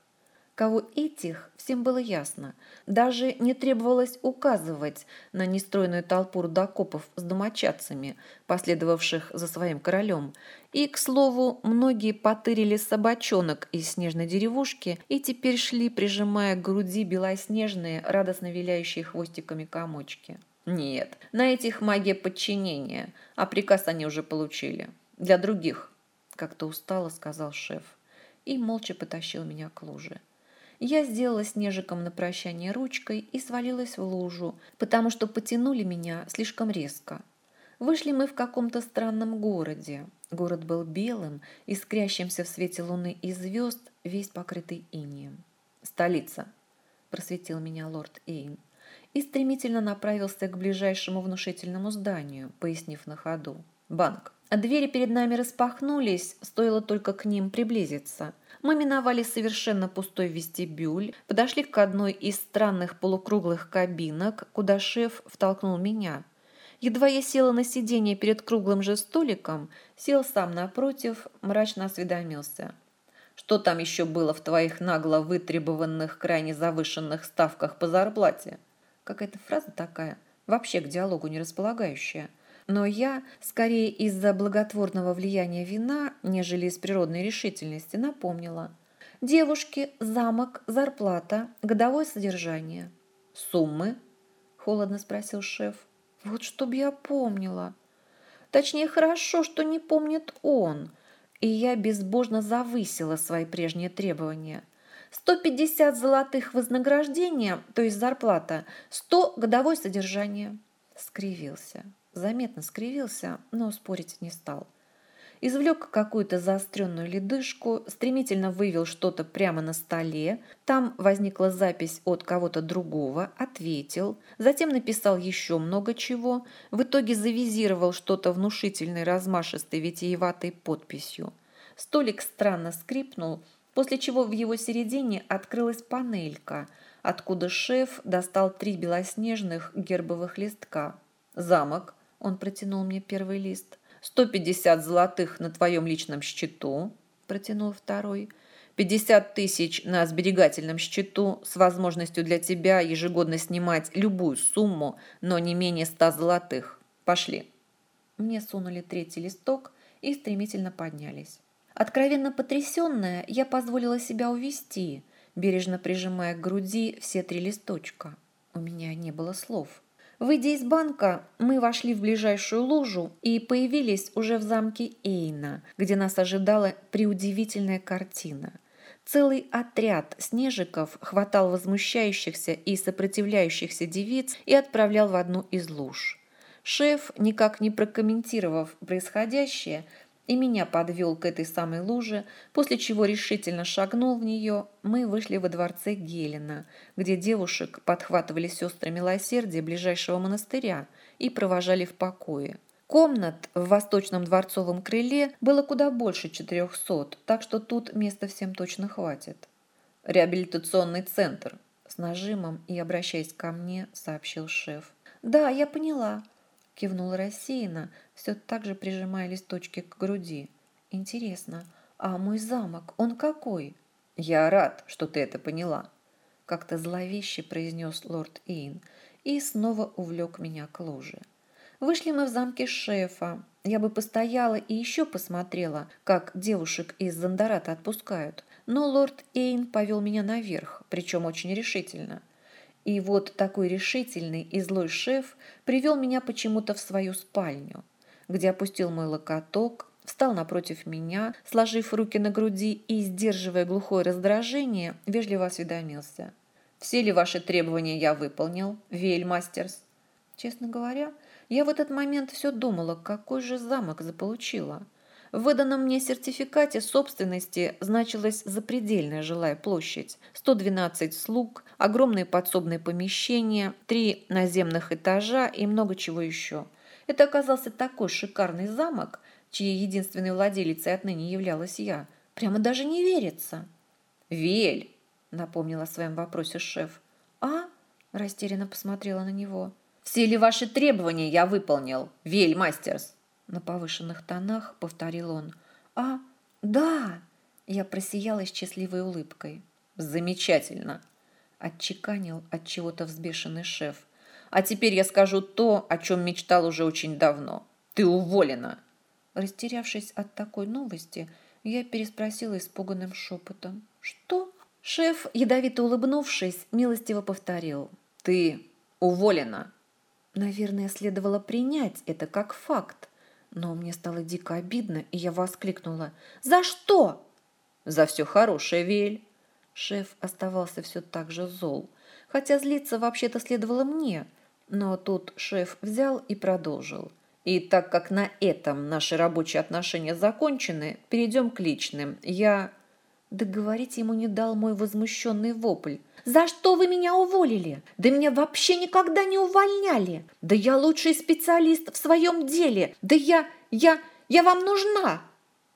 Кого этих, всем было ясно. Даже не требовалось указывать на нестройную толпу рудокопов с домочадцами, последовавших за своим королем. И, к слову, многие потырили собачонок из снежной деревушки и теперь шли, прижимая к груди белоснежные, радостно виляющие хвостиками комочки. Нет, на этих магия подчинения, а приказ они уже получили. Для других, как-то устало сказал шеф. И молча потащил меня к луже. Я сделала снежиком на прощание ручкой и свалилась в лужу, потому что потянули меня слишком резко. Вышли мы в каком-то странном городе. Город был белым, искрящимся в свете луны и звезд, весь покрытый инием. «Столица», – просветил меня лорд Эйн и стремительно направился к ближайшему внушительному зданию, пояснив на ходу. «Банк». Двери перед нами распахнулись, стоило только к ним приблизиться. Мы миновали совершенно пустой вестибюль, подошли к одной из странных полукруглых кабинок, куда шеф втолкнул меня. Едва я села на сиденье перед круглым же столиком, сел сам напротив, мрачно осведомился. «Что там еще было в твоих нагло вытребованных, крайне завышенных ставках по зарплате?» Какая-то фраза такая, вообще к диалогу не располагающая. Но я, скорее из-за благотворного влияния вина, нежели из природной решительности, напомнила. Девушки, замок, зарплата, годовое содержание. Суммы? Холодно спросил шеф. Вот чтоб я помнила. Точнее, хорошо, что не помнит он. И я безбожно завысила свои прежние требования – 150 золотых вознаграждения, то есть зарплата, 100 годовое содержание. Скривился. Заметно скривился, но спорить не стал. Извлек какую-то заостренную ледышку, стремительно вывел что-то прямо на столе. Там возникла запись от кого-то другого, ответил. Затем написал еще много чего. В итоге завизировал что-то внушительной, размашистой, витиеватой подписью. Столик странно скрипнул – после чего в его середине открылась панелька, откуда шеф достал три белоснежных гербовых листка. «Замок», – он протянул мне первый лист, «150 золотых на твоем личном счету», – протянул второй, «50 тысяч на сберегательном счету с возможностью для тебя ежегодно снимать любую сумму, но не менее 100 золотых. Пошли». Мне сунули третий листок и стремительно поднялись. Откровенно потрясенная, я позволила себя увести, бережно прижимая к груди все три листочка. У меня не было слов. Выйдя из банка, мы вошли в ближайшую лужу и появились уже в замке Эйна, где нас ожидала преудивительная картина. Целый отряд снежиков хватал возмущающихся и сопротивляющихся девиц и отправлял в одну из луж. Шеф, никак не прокомментировав происходящее, и меня подвел к этой самой луже, после чего решительно шагнул в нее, мы вышли во дворце Гелена, где девушек подхватывали сестры милосердия ближайшего монастыря и провожали в покое. Комнат в восточном дворцовом крыле было куда больше четырехсот, так что тут места всем точно хватит. реабилитационный центр», с нажимом и обращаясь ко мне, сообщил шеф. «Да, я поняла», – кивнула рассеянно, все так же прижимая листочки к груди. «Интересно, а мой замок, он какой?» «Я рад, что ты это поняла», – как-то зловеще произнес лорд Иин и снова увлек меня к луже. Вышли мы в замке шефа. Я бы постояла и еще посмотрела, как девушек из Зандарата отпускают. Но лорд Эйн повел меня наверх, причем очень решительно. И вот такой решительный и злой шеф привел меня почему-то в свою спальню, где опустил мой локоток, встал напротив меня, сложив руки на груди и, сдерживая глухое раздражение, вежливо осведомился. «Все ли ваши требования я выполнил, Вейльмастерс?» Честно говоря, я в этот момент все думала, какой же замок заполучила. В выданном мне сертификате собственности значилась запредельная жилая площадь, 112 слуг, огромные подсобные помещения, три наземных этажа и много чего еще. Это оказался такой шикарный замок, чьей единственной владелицей отныне являлась я. Прямо даже не верится. «Вель!» – напомнил о своем вопросе шеф. «А?» – растерянно посмотрела на него – все ли ваши требования я выполнил, Вель Мастерс?» На повышенных тонах повторил он. «А, да!» Я просияла счастливой улыбкой. «Замечательно!» Отчеканил от чего-то взбешенный шеф. «А теперь я скажу то, о чем мечтал уже очень давно. Ты уволена!» Растерявшись от такой новости, я переспросила испуганным шепотом. «Что?» Шеф, ядовито улыбнувшись, милостиво повторил. «Ты уволена!» Наверное, следовало принять это как факт. Но мне стало дико обидно, и я воскликнула. «За что?» «За все хорошее, Вель!» Шеф оставался все так же зол, хотя злиться вообще-то следовало мне. Но тут шеф взял и продолжил. «И так как на этом наши рабочие отношения закончены, перейдем к личным. Я...» Договорить ему не дал мой возмущенный вопль. «За что вы меня уволили? Да меня вообще никогда не увольняли! Да я лучший специалист в своем деле! Да я... я... я вам нужна!»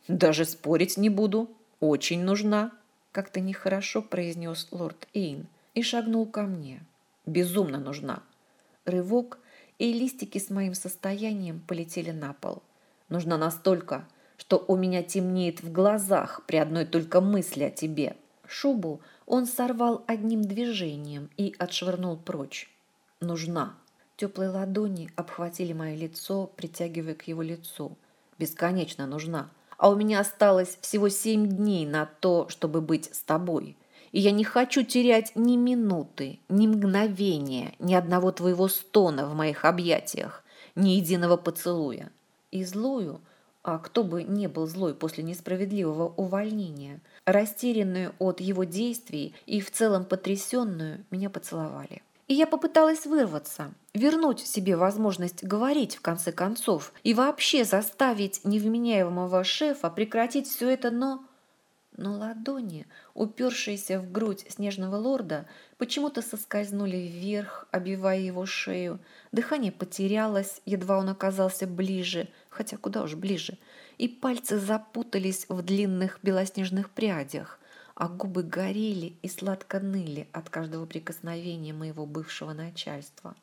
«Даже спорить не буду. Очень нужна!» Как-то нехорошо произнес лорд Эйн и шагнул ко мне. «Безумно нужна!» Рывок, и листики с моим состоянием полетели на пол. «Нужна настолько, что у меня темнеет в глазах при одной только мысли о тебе. Шубу он сорвал одним движением и отшвырнул прочь. Нужна. Теплые ладони обхватили мое лицо, притягивая к его лицу. Бесконечно нужна. А у меня осталось всего семь дней на то, чтобы быть с тобой. И я не хочу терять ни минуты, ни мгновения, ни одного твоего стона в моих объятиях, ни единого поцелуя. И злую, а кто бы не был злой после несправедливого увольнения, растерянную от его действий и в целом потрясенную, меня поцеловали. И я попыталась вырваться, вернуть себе возможность говорить в конце концов и вообще заставить невменяемого шефа прекратить все это, но но ладони, упершиеся в грудь снежного лорда, почему-то соскользнули вверх, обивая его шею. Дыхание потерялось, едва он оказался ближе, хотя куда уж ближе, и пальцы запутались в длинных белоснежных прядях, а губы горели и сладко ныли от каждого прикосновения моего бывшего начальства.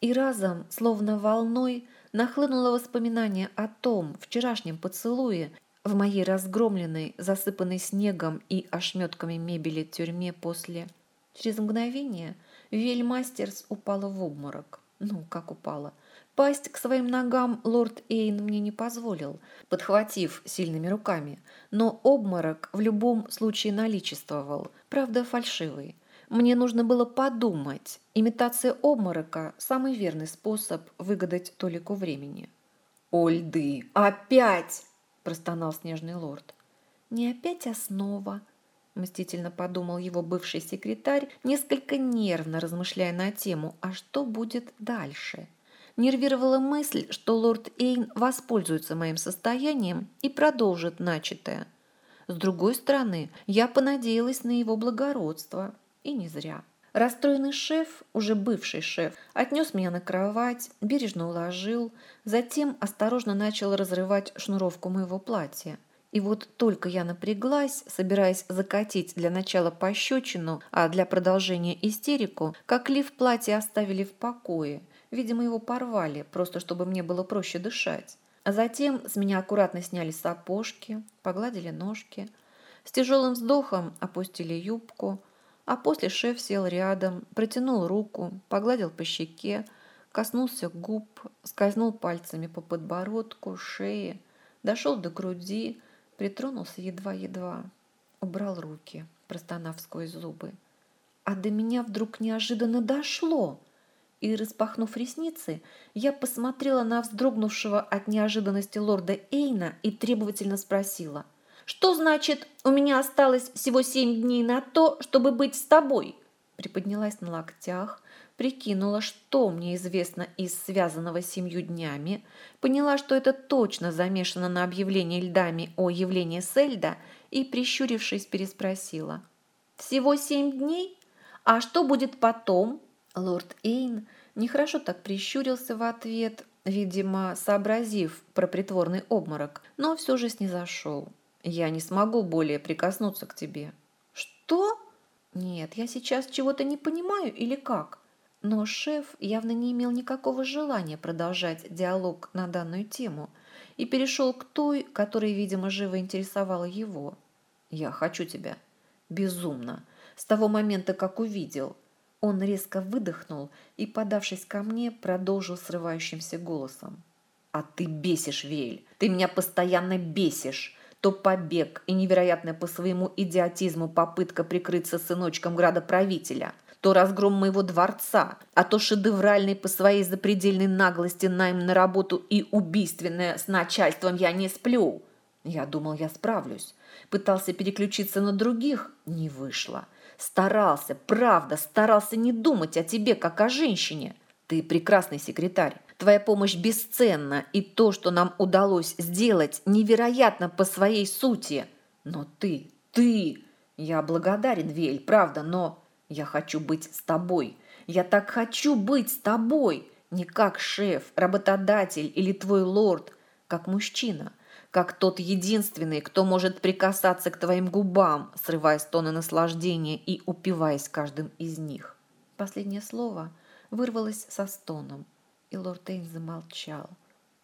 И разом, словно волной, нахлынуло воспоминание о том вчерашнем поцелуе в моей разгромленной, засыпанной снегом и ошметками мебели тюрьме после... Через мгновение Вельмастерс упала в обморок. Ну, как упала? Пасть к своим ногам лорд Эйн мне не позволил, подхватив сильными руками. Но обморок в любом случае наличествовал, правда фальшивый. Мне нужно было подумать. Имитация обморока – самый верный способ выгадать толику времени. «Ольды, опять!» – простонал снежный лорд. «Не опять основа», – мстительно подумал его бывший секретарь, несколько нервно размышляя на тему «А что будет дальше?». Нервировала мысль, что лорд Эйн воспользуется моим состоянием и продолжит начатое. С другой стороны, я понадеялась на его благородство. И не зря. Расстроенный шеф, уже бывший шеф, отнес меня на кровать, бережно уложил, затем осторожно начал разрывать шнуровку моего платья. И вот только я напряглась, собираясь закатить для начала пощечину, а для продолжения истерику, как лиф платье оставили в покое. Видимо, его порвали, просто чтобы мне было проще дышать. А затем с меня аккуратно сняли сапожки, погладили ножки, с тяжелым вздохом опустили юбку, а после шеф сел рядом, протянул руку, погладил по щеке, коснулся губ, скользнул пальцами по подбородку, шее, дошел до груди, притронулся едва-едва, убрал руки, простонав сквозь зубы. А до меня вдруг неожиданно дошло. И, распахнув ресницы, я посмотрела на вздрогнувшего от неожиданности лорда Эйна и требовательно спросила. «Что значит, у меня осталось всего семь дней на то, чтобы быть с тобой?» Приподнялась на локтях, прикинула, что мне известно из связанного семью днями, поняла, что это точно замешано на объявлении льдами о явлении Сельда и, прищурившись, переспросила. «Всего семь дней? А что будет потом?» Лорд Эйн нехорошо так прищурился в ответ, видимо, сообразив про притворный обморок, но все же снизошел. «Я не смогу более прикоснуться к тебе». «Что?» «Нет, я сейчас чего-то не понимаю или как?» Но шеф явно не имел никакого желания продолжать диалог на данную тему и перешел к той, которая, видимо, живо интересовала его. «Я хочу тебя. Безумно. С того момента, как увидел». Он резко выдохнул и, подавшись ко мне, продолжил срывающимся голосом. «А ты бесишь, Вейль! Ты меня постоянно бесишь! То побег и невероятная по своему идиотизму попытка прикрыться сыночком градоправителя – то разгром моего дворца, а то шедевральный по своей запредельной наглости найм на работу и убийственное с начальством я не сплю. Я думал, я справлюсь. Пытался переключиться на других, не вышло. Старался, правда, старался не думать о тебе, как о женщине. Ты прекрасный секретарь. Твоя помощь бесценна, и то, что нам удалось сделать, невероятно по своей сути. Но ты, ты... Я благодарен, Вель, правда, но я хочу быть с тобой. Я так хочу быть с тобой. Не как шеф, работодатель или твой лорд, как мужчина, как тот единственный, кто может прикасаться к твоим губам, срывая стоны наслаждения и упиваясь каждым из них. Последнее слово вырвалось со стоном, и лорд Эйн замолчал,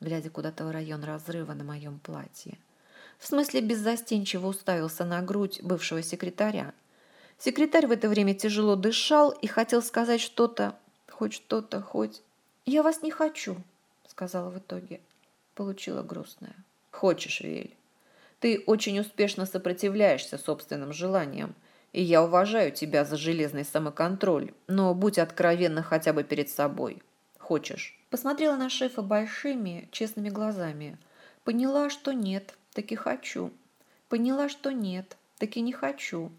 глядя куда-то в район разрыва на моем платье. В смысле беззастенчиво уставился на грудь бывшего секретаря, Секретарь в это время тяжело дышал и хотел сказать что-то, хоть что-то, хоть... «Я вас не хочу», — сказала в итоге. Получила грустное. «Хочешь, Виэль. Ты очень успешно сопротивляешься собственным желаниям, и я уважаю тебя за железный самоконтроль, но будь откровенна хотя бы перед собой. Хочешь?» Посмотрела на шефа большими, честными глазами. Поняла, что нет, таки хочу. Поняла, что нет, таки не хочу.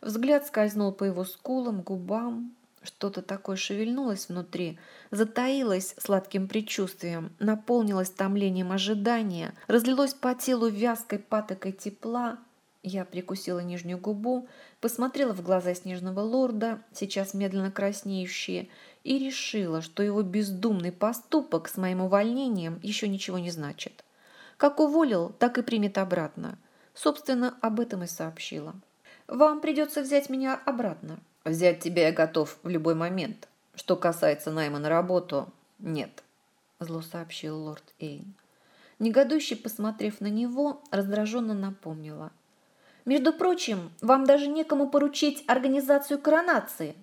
Взгляд скользнул по его скулам, губам. Что-то такое шевельнулось внутри, затаилось сладким предчувствием, наполнилось томлением ожидания, разлилось по телу вязкой патокой тепла. Я прикусила нижнюю губу, посмотрела в глаза снежного лорда, сейчас медленно краснеющие, и решила, что его бездумный поступок с моим увольнением еще ничего не значит. Как уволил, так и примет обратно. Собственно, об этом и сообщила. Вам придется взять меня обратно. Взять тебя я готов в любой момент. Что касается найма на работу, нет, зло сообщил лорд Эйн. Негодующе посмотрев на него, раздраженно напомнила. «Между прочим, вам даже некому поручить организацию коронации».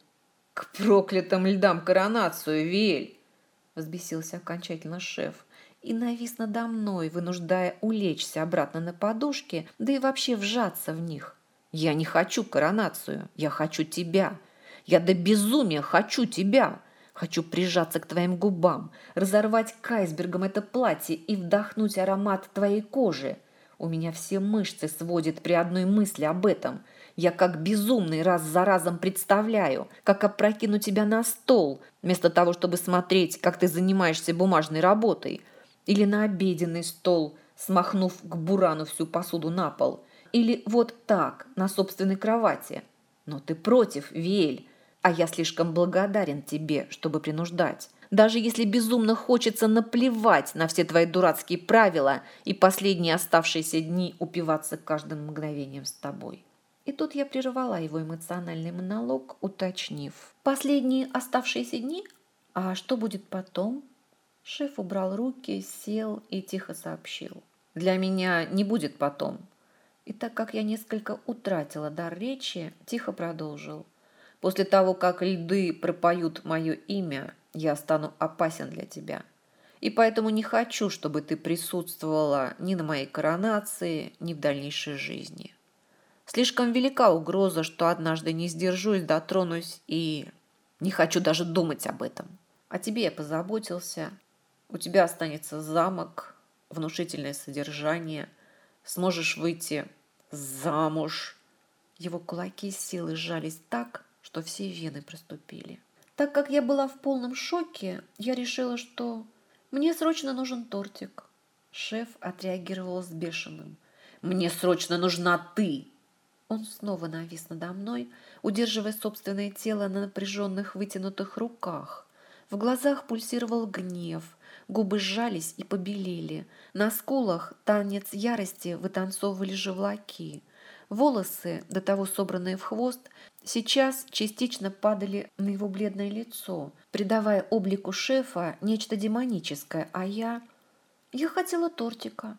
«К проклятым льдам коронацию, Вель!» Взбесился окончательно шеф и навис надо мной, вынуждая улечься обратно на подушке, да и вообще вжаться в них. Я не хочу коронацию, я хочу тебя. Я до безумия хочу тебя. Хочу прижаться к твоим губам, разорвать к айсбергам это платье и вдохнуть аромат твоей кожи. У меня все мышцы сводят при одной мысли об этом. Я как безумный раз за разом представляю, как опрокину тебя на стол, вместо того, чтобы смотреть, как ты занимаешься бумажной работой. Или на обеденный стол, смахнув к бурану всю посуду на пол – или вот так, на собственной кровати. Но ты против, Вель, а я слишком благодарен тебе, чтобы принуждать. Даже если безумно хочется наплевать на все твои дурацкие правила и последние оставшиеся дни упиваться каждым мгновением с тобой. И тут я прервала его эмоциональный монолог, уточнив. «Последние оставшиеся дни? А что будет потом?» Шеф убрал руки, сел и тихо сообщил. «Для меня не будет потом». И так как я несколько утратила дар речи, тихо продолжил. «После того, как льды пропоют мое имя, я стану опасен для тебя. И поэтому не хочу, чтобы ты присутствовала ни на моей коронации, ни в дальнейшей жизни». Слишком велика угроза, что однажды не сдержусь, дотронусь и... Не хочу даже думать об этом. О тебе я позаботился. У тебя останется замок, внушительное содержание. Сможешь выйти замуж. Его кулаки с силой сжались так, что все вены проступили. Так как я была в полном шоке, я решила, что мне срочно нужен тортик. Шеф отреагировал с бешеным. «Мне срочно нужна ты!» Он снова навис надо мной, удерживая собственное тело на напряженных вытянутых руках. В глазах пульсировал гнев, губы сжались и побелели. На скулах танец ярости вытанцовывали живлаки. Волосы, до того собранные в хвост, сейчас частично падали на его бледное лицо, придавая облику шефа нечто демоническое, а я... Я хотела тортика.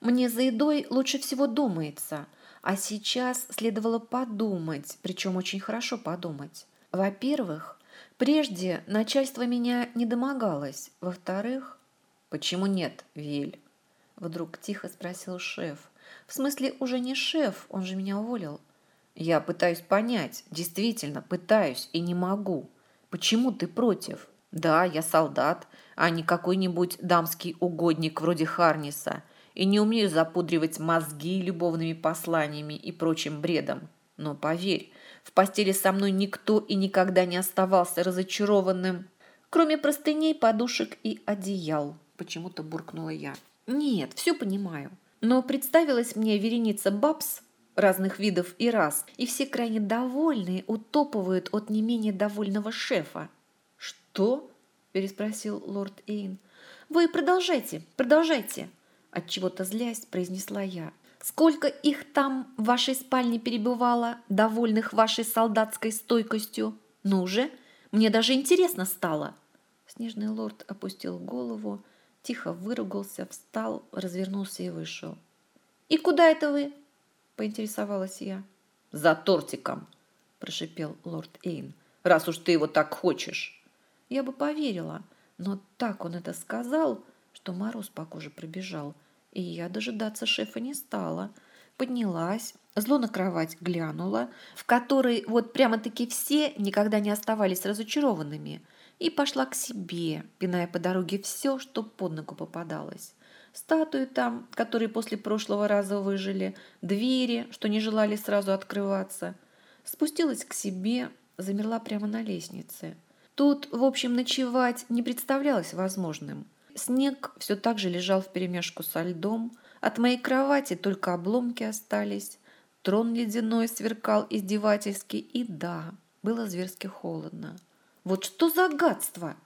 Мне за едой лучше всего думается – а сейчас следовало подумать, причем очень хорошо подумать. Во-первых, прежде начальство меня не домогалось. Во-вторых, почему нет, Виль? Вдруг тихо спросил шеф. В смысле, уже не шеф, он же меня уволил. Я пытаюсь понять, действительно пытаюсь и не могу. Почему ты против? Да, я солдат, а не какой-нибудь дамский угодник вроде Харниса и не умею запудривать мозги любовными посланиями и прочим бредом. Но поверь, в постели со мной никто и никогда не оставался разочарованным, кроме простыней, подушек и одеял, почему-то буркнула я. Нет, все понимаю. Но представилась мне вереница бабс разных видов и раз, и все крайне довольные утопывают от не менее довольного шефа. «Что?» – переспросил лорд Эйн. «Вы продолжайте, продолжайте!» От чего-то злясь, произнесла я. Сколько их там в вашей спальне перебывало, довольных вашей солдатской стойкостью? Ну же, мне даже интересно стало. Снежный лорд опустил голову, тихо выругался, встал, развернулся и вышел. «И куда это вы?» – поинтересовалась я. «За тортиком!» – прошипел лорд Эйн. «Раз уж ты его так хочешь!» Я бы поверила, но так он это сказал, что мороз по коже пробежал, и я дожидаться шефа не стала. Поднялась, зло на кровать глянула, в которой вот прямо-таки все никогда не оставались разочарованными, и пошла к себе, пиная по дороге все, что под ногу попадалось. Статуи там, которые после прошлого раза выжили, двери, что не желали сразу открываться. Спустилась к себе, замерла прямо на лестнице. Тут, в общем, ночевать не представлялось возможным. Снег все так же лежал вперемешку со льдом. От моей кровати только обломки остались. Трон ледяной сверкал издевательски. И да, было зверски холодно. Вот что за гадство!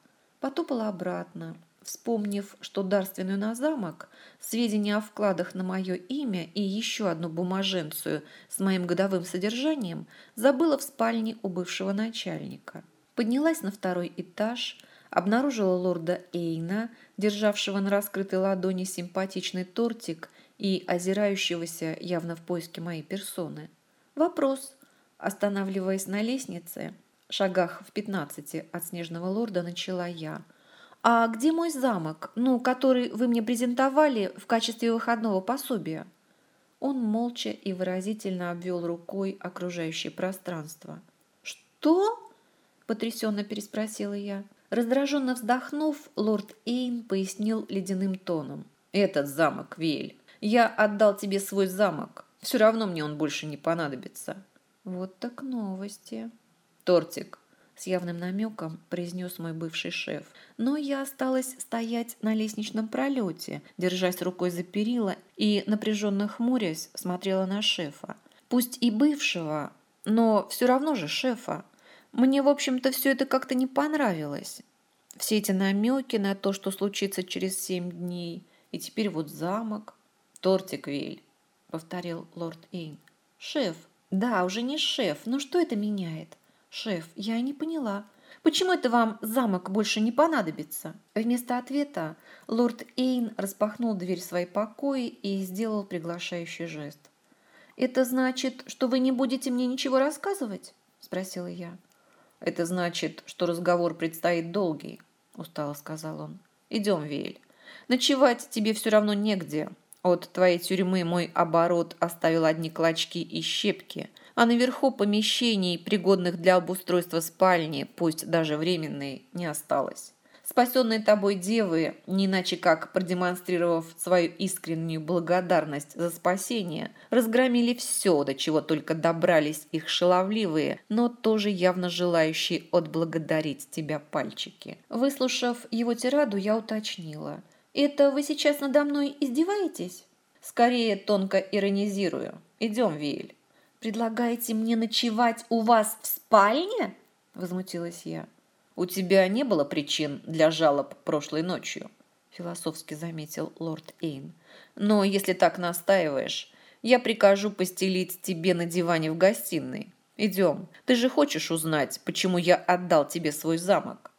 Потопала обратно, вспомнив, что дарственную на замок, сведения о вкладах на мое имя и еще одну бумаженцию с моим годовым содержанием забыла в спальне у бывшего начальника. Поднялась на второй этаж, обнаружила лорда Эйна, державшего на раскрытой ладони симпатичный тортик и озирающегося явно в поиске моей персоны. Вопрос, останавливаясь на лестнице, шагах в пятнадцати от снежного лорда, начала я. «А где мой замок, ну, который вы мне презентовали в качестве выходного пособия?» Он молча и выразительно обвел рукой окружающее пространство. «Что?» – потрясенно переспросила я. Раздраженно вздохнув, лорд Эйн пояснил ледяным тоном. «Этот замок, Виэль. Я отдал тебе свой замок. Все равно мне он больше не понадобится». «Вот так новости». «Тортик», — с явным намеком произнес мой бывший шеф. Но я осталась стоять на лестничном пролете, держась рукой за перила и, напряженно хмурясь, смотрела на шефа. Пусть и бывшего, но все равно же шефа. Мне, в общем-то, все это как-то не понравилось. Все эти намеки на то, что случится через семь дней, и теперь вот замок. Тортик Виль, повторил лорд Эйн. Шеф, да, уже не шеф, но что это меняет? Шеф, я не поняла. Почему это вам замок больше не понадобится? Вместо ответа лорд Эйн распахнул дверь свои покои и сделал приглашающий жест. «Это значит, что вы не будете мне ничего рассказывать?» – спросила я. «Это значит, что разговор предстоит долгий», – устало сказал он. «Идем, Виэль. Ночевать тебе все равно негде. От твоей тюрьмы мой оборот оставил одни клочки и щепки, а наверху помещений, пригодных для обустройства спальни, пусть даже временной, не осталось. Спасенные тобой девы, не иначе как продемонстрировав свою искреннюю благодарность за спасение, разгромили все, до чего только добрались их шаловливые, но тоже явно желающие отблагодарить тебя пальчики. Выслушав его тираду, я уточнила. «Это вы сейчас надо мной издеваетесь?» «Скорее тонко иронизирую. Идем, Виэль». «Предлагаете мне ночевать у вас в спальне?» – возмутилась я. «У тебя не было причин для жалоб прошлой ночью», – философски заметил лорд Эйн. «Но если так настаиваешь, я прикажу постелить тебе на диване в гостиной. Идем. Ты же хочешь узнать, почему я отдал тебе свой замок?»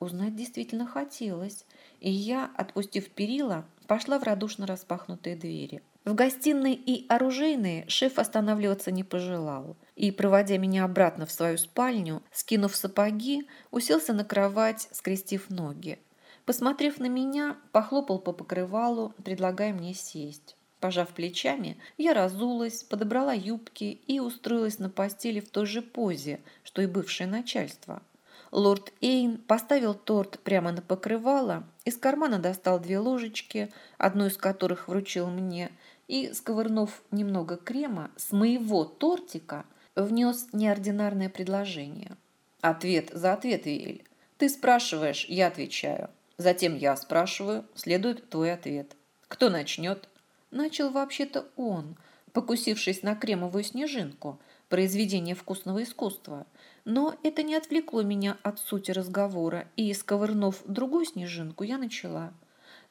Узнать действительно хотелось, и я, отпустив перила, пошла в радушно распахнутые двери. В гостиной и оружейной шеф останавливаться не пожелал и, проводя меня обратно в свою спальню, скинув сапоги, уселся на кровать, скрестив ноги. Посмотрев на меня, похлопал по покрывалу, предлагая мне сесть. Пожав плечами, я разулась, подобрала юбки и устроилась на постели в той же позе, что и бывшее начальство – Лорд Эйн поставил торт прямо на покрывало, из кармана достал две ложечки, одну из которых вручил мне, и, сковырнув немного крема с моего тортика, внес неординарное предложение. Ответ за ответ, Виэль. Ты спрашиваешь, я отвечаю. Затем я спрашиваю, следует твой ответ. Кто начнет? Начал вообще-то он, покусившись на кремовую снежинку, произведение вкусного искусства – но это не отвлекло меня от сути разговора, и, сковырнув другую снежинку, я начала.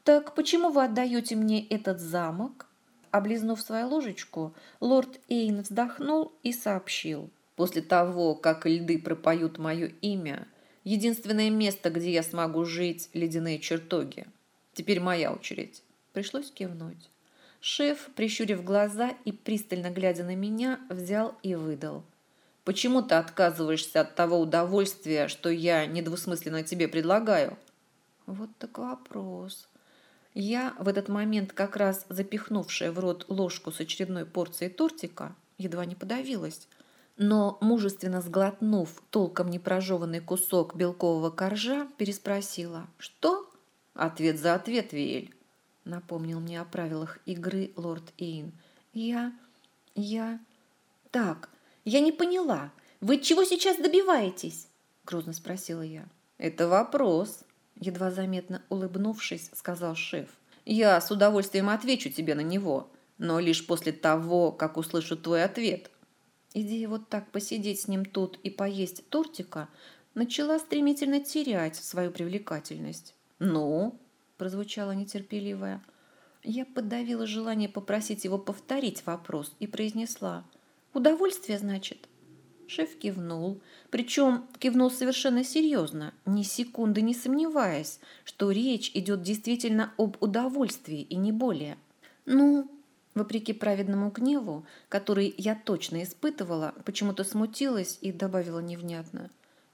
«Так почему вы отдаете мне этот замок?» Облизнув свою ложечку, лорд Эйн вздохнул и сообщил. «После того, как льды пропоют мое имя, единственное место, где я смогу жить – ледяные чертоги. Теперь моя очередь». Пришлось кивнуть. Шеф, прищурив глаза и пристально глядя на меня, взял и выдал – Почему ты отказываешься от того удовольствия, что я недвусмысленно тебе предлагаю? Вот так вопрос. Я в этот момент, как раз запихнувшая в рот ложку с очередной порцией тортика, едва не подавилась. Но, мужественно сглотнув толком не прожеванный кусок белкового коржа, переспросила «Что?» «Ответ за ответ, Виэль», — напомнил мне о правилах игры лорд Эйн. «Я... я... так, «Я не поняла. Вы чего сейчас добиваетесь?» – грозно спросила я. «Это вопрос», – едва заметно улыбнувшись, сказал шеф. «Я с удовольствием отвечу тебе на него, но лишь после того, как услышу твой ответ». Идея вот так посидеть с ним тут и поесть тортика начала стремительно терять свою привлекательность. «Ну?» – прозвучала нетерпеливая. Я подавила желание попросить его повторить вопрос и произнесла – Удовольствие, значит?» Шеф кивнул, причем кивнул совершенно серьезно, ни секунды не сомневаясь, что речь идет действительно об удовольствии и не более. «Ну, Вопреки праведному гневу, который я точно испытывала, почему-то смутилась и добавила невнятно.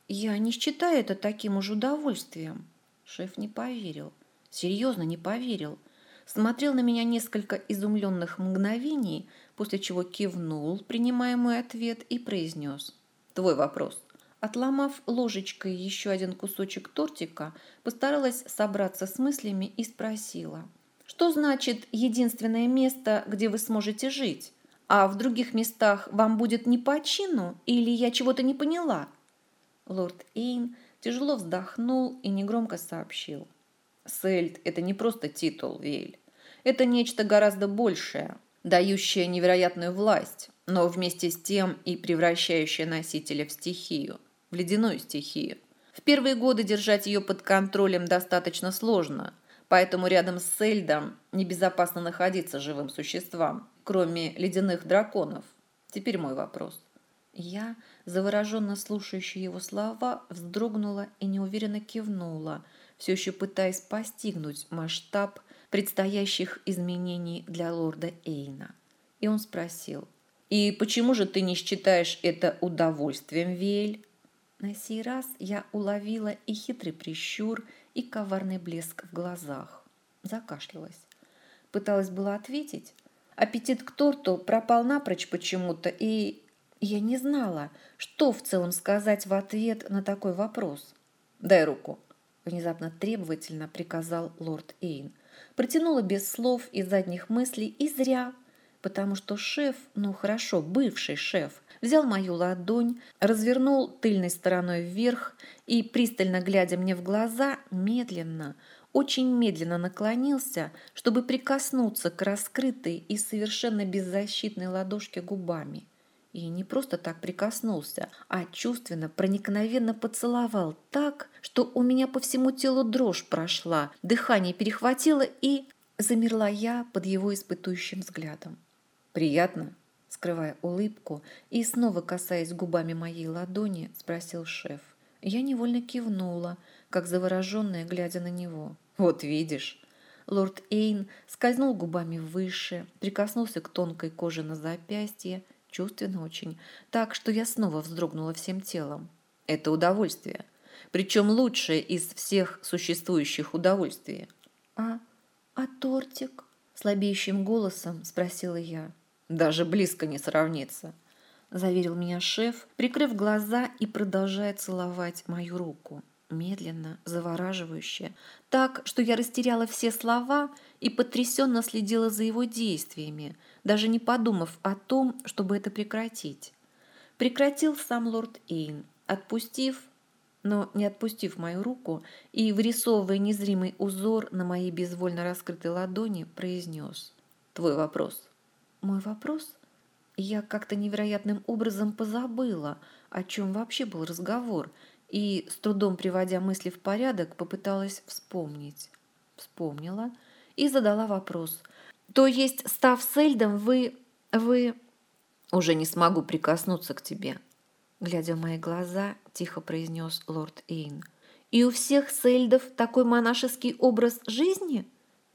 «Я не считаю это таким уж удовольствием». Шеф не поверил. Серьезно не поверил. Смотрел на меня несколько изумленных мгновений, после чего кивнул, принимая мой ответ, и произнес. «Твой вопрос». Отломав ложечкой еще один кусочек тортика, постаралась собраться с мыслями и спросила. «Что значит единственное место, где вы сможете жить? А в других местах вам будет не по чину или я чего-то не поняла?» Лорд Эйн тяжело вздохнул и негромко сообщил. «Сельд – это не просто титул, Вейль. Это нечто гораздо большее дающая невероятную власть, но вместе с тем и превращающая носителя в стихию, в ледяную стихию. В первые годы держать ее под контролем достаточно сложно, поэтому рядом с Эльдом небезопасно находиться живым существам, кроме ледяных драконов. Теперь мой вопрос. Я, завороженно слушающая его слова, вздрогнула и неуверенно кивнула, все еще пытаясь постигнуть масштаб предстоящих изменений для лорда Эйна. И он спросил, «И почему же ты не считаешь это удовольствием, Вель?» На сей раз я уловила и хитрый прищур, и коварный блеск в глазах. Закашлялась. Пыталась было ответить. Аппетит к торту пропал напрочь почему-то, и я не знала, что в целом сказать в ответ на такой вопрос. «Дай руку», – внезапно требовательно приказал лорд Эйн. Протянула без слов и задних мыслей, и зря, потому что шеф, ну хорошо, бывший шеф, взял мою ладонь, развернул тыльной стороной вверх и, пристально глядя мне в глаза, медленно, очень медленно наклонился, чтобы прикоснуться к раскрытой и совершенно беззащитной ладошке губами – и не просто так прикоснулся, а чувственно, проникновенно поцеловал так, что у меня по всему телу дрожь прошла, дыхание перехватило и... Замерла я под его испытующим взглядом. «Приятно?» Скрывая улыбку и снова касаясь губами моей ладони, спросил шеф. Я невольно кивнула, как завороженная, глядя на него. «Вот видишь!» Лорд Эйн скользнул губами выше, прикоснулся к тонкой коже на запястье чувственно очень, так что я снова вздрогнула всем телом. Это удовольствие, причем лучшее из всех существующих удовольствий. «А, а тортик?» – слабеющим голосом спросила я. «Даже близко не сравнится», – заверил меня шеф, прикрыв глаза и продолжая целовать мою руку медленно, завораживающе, так, что я растеряла все слова и потрясенно следила за его действиями, даже не подумав о том, чтобы это прекратить. Прекратил сам лорд Эйн, отпустив, но не отпустив мою руку и, вырисовывая незримый узор на моей безвольно раскрытой ладони, произнес «Твой вопрос». «Мой вопрос?» Я как-то невероятным образом позабыла, о чем вообще был разговор, и, с трудом приводя мысли в порядок, попыталась вспомнить. Вспомнила и задала вопрос. «То есть, став Сельдом, вы... вы...» «Уже не смогу прикоснуться к тебе», — глядя в мои глаза, тихо произнес лорд Эйн. «И у всех Сельдов такой монашеский образ жизни?»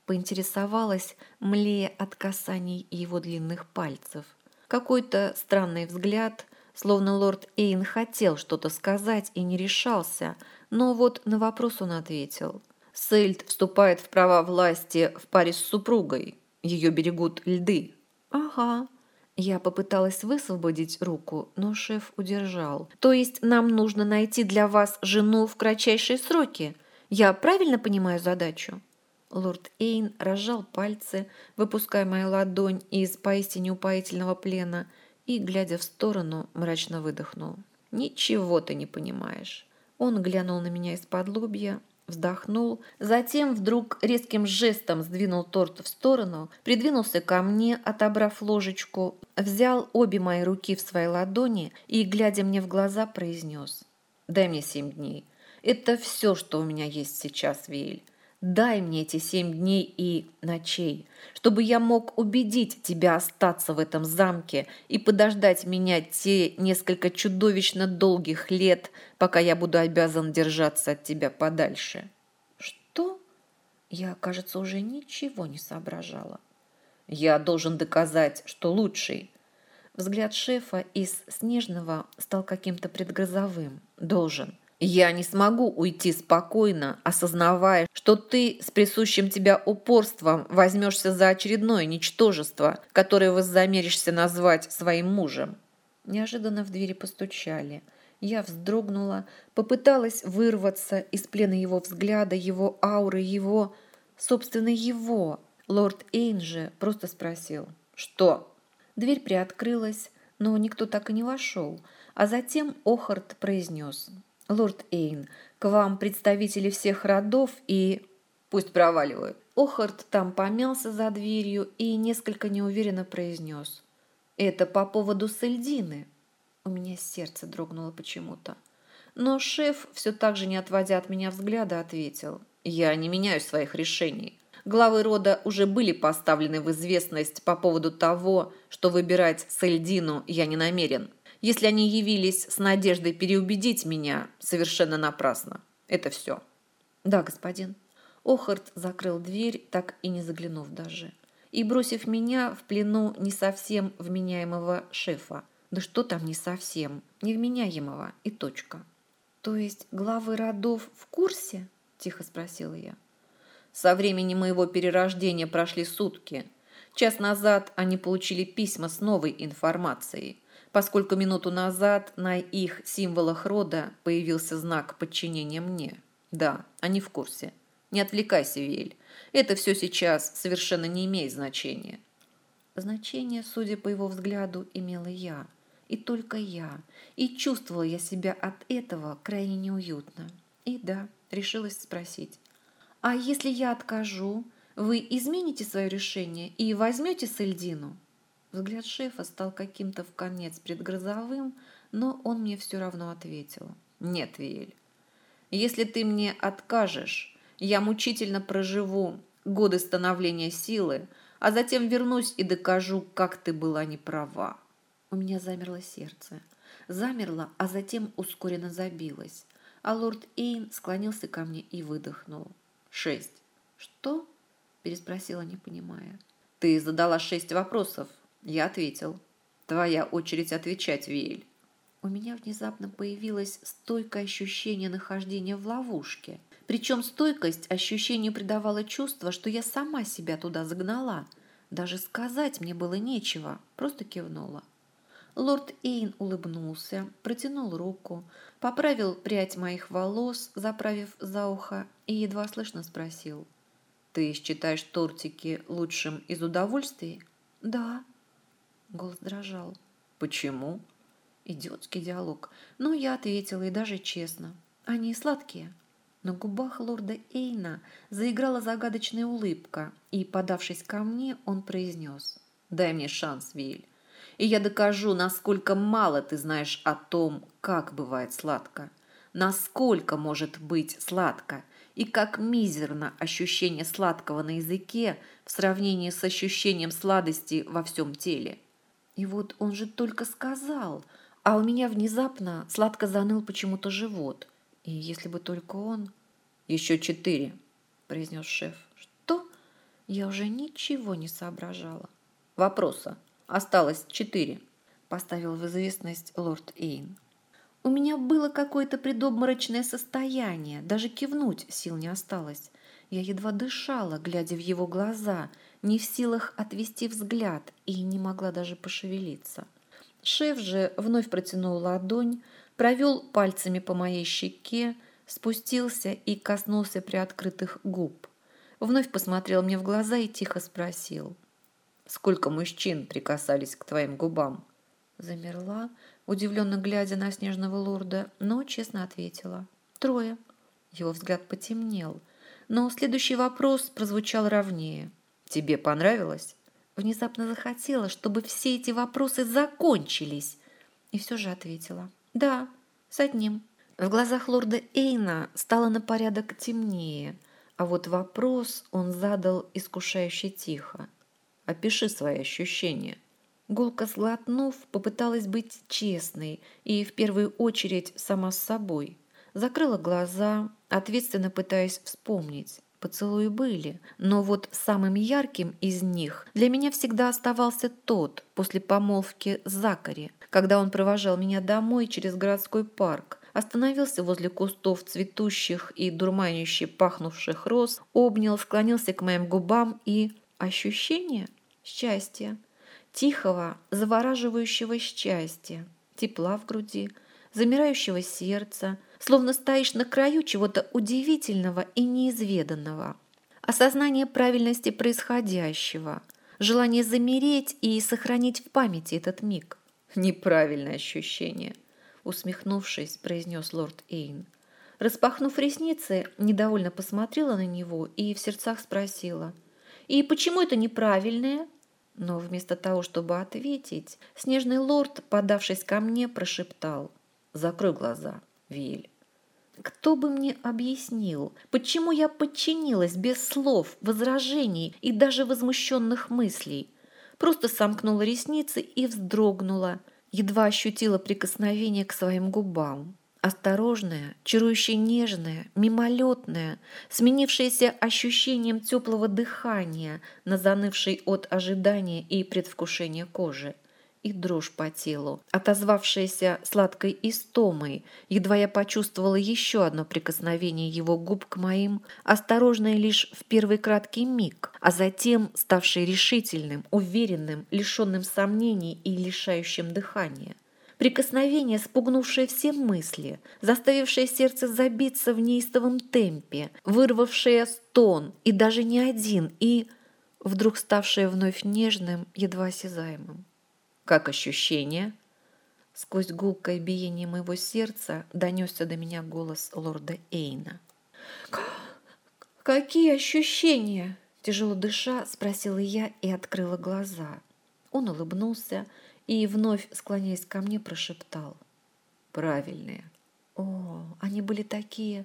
поинтересовалась, млея от касаний его длинных пальцев. Какой-то странный взгляд, словно лорд Эйн хотел что-то сказать и не решался, но вот на вопрос он ответил. Сельд вступает в права власти в паре с супругой. Ее берегут льды. Ага. Я попыталась высвободить руку, но шеф удержал. То есть нам нужно найти для вас жену в кратчайшие сроки? Я правильно понимаю задачу? Лорд Эйн разжал пальцы, выпуская мою ладонь из поистине упоительного плена – и, глядя в сторону, мрачно выдохнул. «Ничего ты не понимаешь». Он глянул на меня из-под лобья, вздохнул, затем вдруг резким жестом сдвинул торт в сторону, придвинулся ко мне, отобрав ложечку, взял обе мои руки в свои ладони и, глядя мне в глаза, произнес «Дай мне семь дней. Это все, что у меня есть сейчас, Виэль. Дай мне эти семь дней и ночей, чтобы я мог убедить тебя остаться в этом замке и подождать меня те несколько чудовищно долгих лет, пока я буду обязан держаться от тебя подальше. Что? Я, кажется, уже ничего не соображала. Я должен доказать, что лучший. Взгляд шефа из снежного стал каким-то предгрозовым. Должен. Я не смогу уйти спокойно, осознавая, что ты с присущим тебя упорством возьмешься за очередное ничтожество, которое вознамеришься назвать своим мужем. Неожиданно в двери постучали. Я вздрогнула, попыталась вырваться из плена его взгляда, его ауры, его... Собственно, его. Лорд Эйн просто спросил «Что?». Дверь приоткрылась, но никто так и не вошел, а затем Охарт произнес «Лорд Эйн, к вам представители всех родов и...» «Пусть проваливают». Охарт там помялся за дверью и несколько неуверенно произнес. «Это по поводу Сельдины». У меня сердце дрогнуло почему-то. Но шеф, все так же не отводя от меня взгляда, ответил. «Я не меняю своих решений. Главы рода уже были поставлены в известность по поводу того, что выбирать Сельдину я не намерен. Если они явились с надеждой переубедить меня, совершенно напрасно. Это все». «Да, господин». Охарт закрыл дверь, так и не заглянув даже. И бросив меня в плену не совсем вменяемого шефа. Да что там не совсем, невменяемого и точка. То есть главы родов в курсе? Тихо спросила я. Со времени моего перерождения прошли сутки. Час назад они получили письма с новой информацией, поскольку минуту назад на их символах рода появился знак подчинения мне. Да, они в курсе. Не отвлекайся, Виэль. Это все сейчас совершенно не имеет значения. Значение, судя по его взгляду, имела я. И только я. И чувствовала я себя от этого крайне неуютно. И да, решилась спросить. «А если я откажу, вы измените свое решение и возьмете Сельдину?» Взгляд шефа стал каким-то в конец предгрозовым, но он мне все равно ответил. «Нет, Виэль, если ты мне откажешь, я мучительно проживу годы становления силы, а затем вернусь и докажу, как ты была неправа. У меня замерло сердце. Замерло, а затем ускоренно забилось. А лорд Эйн склонился ко мне и выдохнул. «Шесть». «Что?» – переспросила, не понимая. «Ты задала шесть вопросов». Я ответил. «Твоя очередь отвечать, Виэль». У меня внезапно появилось стойкое ощущение нахождения в ловушке – причем стойкость ощущению придавала чувство, что я сама себя туда загнала. Даже сказать мне было нечего, просто кивнула. Лорд Эйн улыбнулся, протянул руку, поправил прядь моих волос, заправив за ухо, и едва слышно спросил. «Ты считаешь тортики лучшим из удовольствий?» «Да». Голос дрожал. «Почему?» Идиотский диалог. Но я ответила, и даже честно. «Они сладкие». На губах лорда Эйна заиграла загадочная улыбка, и, подавшись ко мне, он произнес «Дай мне шанс, Виль, и я докажу, насколько мало ты знаешь о том, как бывает сладко, насколько может быть сладко, и как мизерно ощущение сладкого на языке в сравнении с ощущением сладости во всем теле». И вот он же только сказал, а у меня внезапно сладко заныл почему-то живот – и если бы только он... Еще четыре, произнес шеф. Что? Я уже ничего не соображала. Вопроса. Осталось четыре. Поставил в известность лорд Эйн. У меня было какое-то предобморочное состояние, даже кивнуть сил не осталось. Я едва дышала, глядя в его глаза, не в силах отвести взгляд и не могла даже пошевелиться. Шеф же вновь протянул ладонь, провел пальцами по моей щеке, спустился и коснулся приоткрытых губ. Вновь посмотрел мне в глаза и тихо спросил. «Сколько мужчин прикасались к твоим губам?» Замерла, удивленно глядя на снежного лорда, но честно ответила. «Трое». Его взгляд потемнел, но следующий вопрос прозвучал ровнее. «Тебе понравилось?» Внезапно захотела, чтобы все эти вопросы закончились. И все же ответила. «Да, с одним». В глазах лорда Эйна стало на порядок темнее, а вот вопрос он задал искушающе тихо. «Опиши свои ощущения». Гулко сглотнув, попыталась быть честной и в первую очередь сама с собой. Закрыла глаза, ответственно пытаясь вспомнить. Поцелуи были, но вот самым ярким из них для меня всегда оставался тот после помолвки с Закари, когда он провожал меня домой через городской парк, остановился возле кустов цветущих и дурманяще пахнувших роз, обнял, склонился к моим губам и... Ощущение счастья, тихого, завораживающего счастья, тепла в груди, замирающего сердца, словно стоишь на краю чего-то удивительного и неизведанного. Осознание правильности происходящего, желание замереть и сохранить в памяти этот миг – Неправильное ощущение, усмехнувшись, произнес лорд Эйн. Распахнув ресницы, недовольно посмотрела на него и в сердцах спросила. «И почему это неправильное?» Но вместо того, чтобы ответить, снежный лорд, подавшись ко мне, прошептал. «Закрой глаза, Виль». Кто бы мне объяснил, почему я подчинилась без слов, возражений и даже возмущенных мыслей? Просто сомкнула ресницы и вздрогнула, едва ощутила прикосновение к своим губам. Осторожное, чарующе нежное, мимолетное, сменившееся ощущением теплого дыхания на занывшей от ожидания и предвкушения кожи и дрожь по телу, отозвавшаяся сладкой истомой, едва я почувствовала еще одно прикосновение его губ к моим, осторожное лишь в первый краткий миг, а затем ставший решительным, уверенным, лишенным сомнений и лишающим дыхания. Прикосновение, спугнувшее все мысли, заставившее сердце забиться в неистовом темпе, вырвавшее стон, и даже не один, и вдруг ставшее вновь нежным, едва осязаемым. Как ощущение? Сквозь гулкое биение моего сердца донесся до меня голос лорда Эйна. «Какие ощущения?» Тяжело дыша, спросила я и открыла глаза. Он улыбнулся и, вновь склоняясь ко мне, прошептал. «Правильные». О, они были такие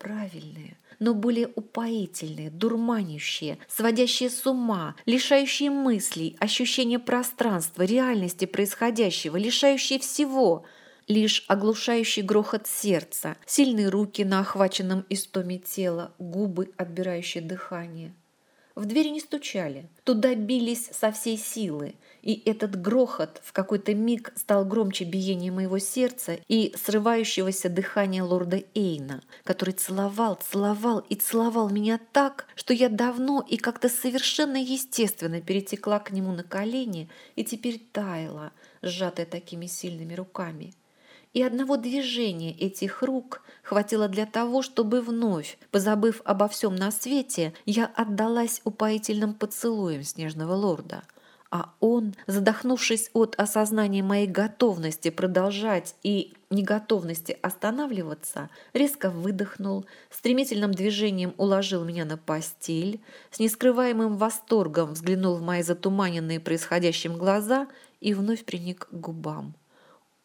правильные, но более упоительные, дурманящие, сводящие с ума, лишающие мыслей, ощущения пространства, реальности происходящего, лишающие всего – лишь оглушающий грохот сердца, сильные руки на охваченном истоме тела, губы, отбирающие дыхание. В двери не стучали, туда бились со всей силы, и этот грохот в какой-то миг стал громче биения моего сердца и срывающегося дыхания лорда Эйна, который целовал, целовал и целовал меня так, что я давно и как-то совершенно естественно перетекла к нему на колени и теперь таяла, сжатая такими сильными руками. И одного движения этих рук хватило для того, чтобы вновь, позабыв обо всем на свете, я отдалась упоительным поцелуем снежного лорда – а он, задохнувшись от осознания моей готовности продолжать и неготовности останавливаться, резко выдохнул, стремительным движением уложил меня на постель, с нескрываемым восторгом взглянул в мои затуманенные происходящим глаза и вновь приник к губам.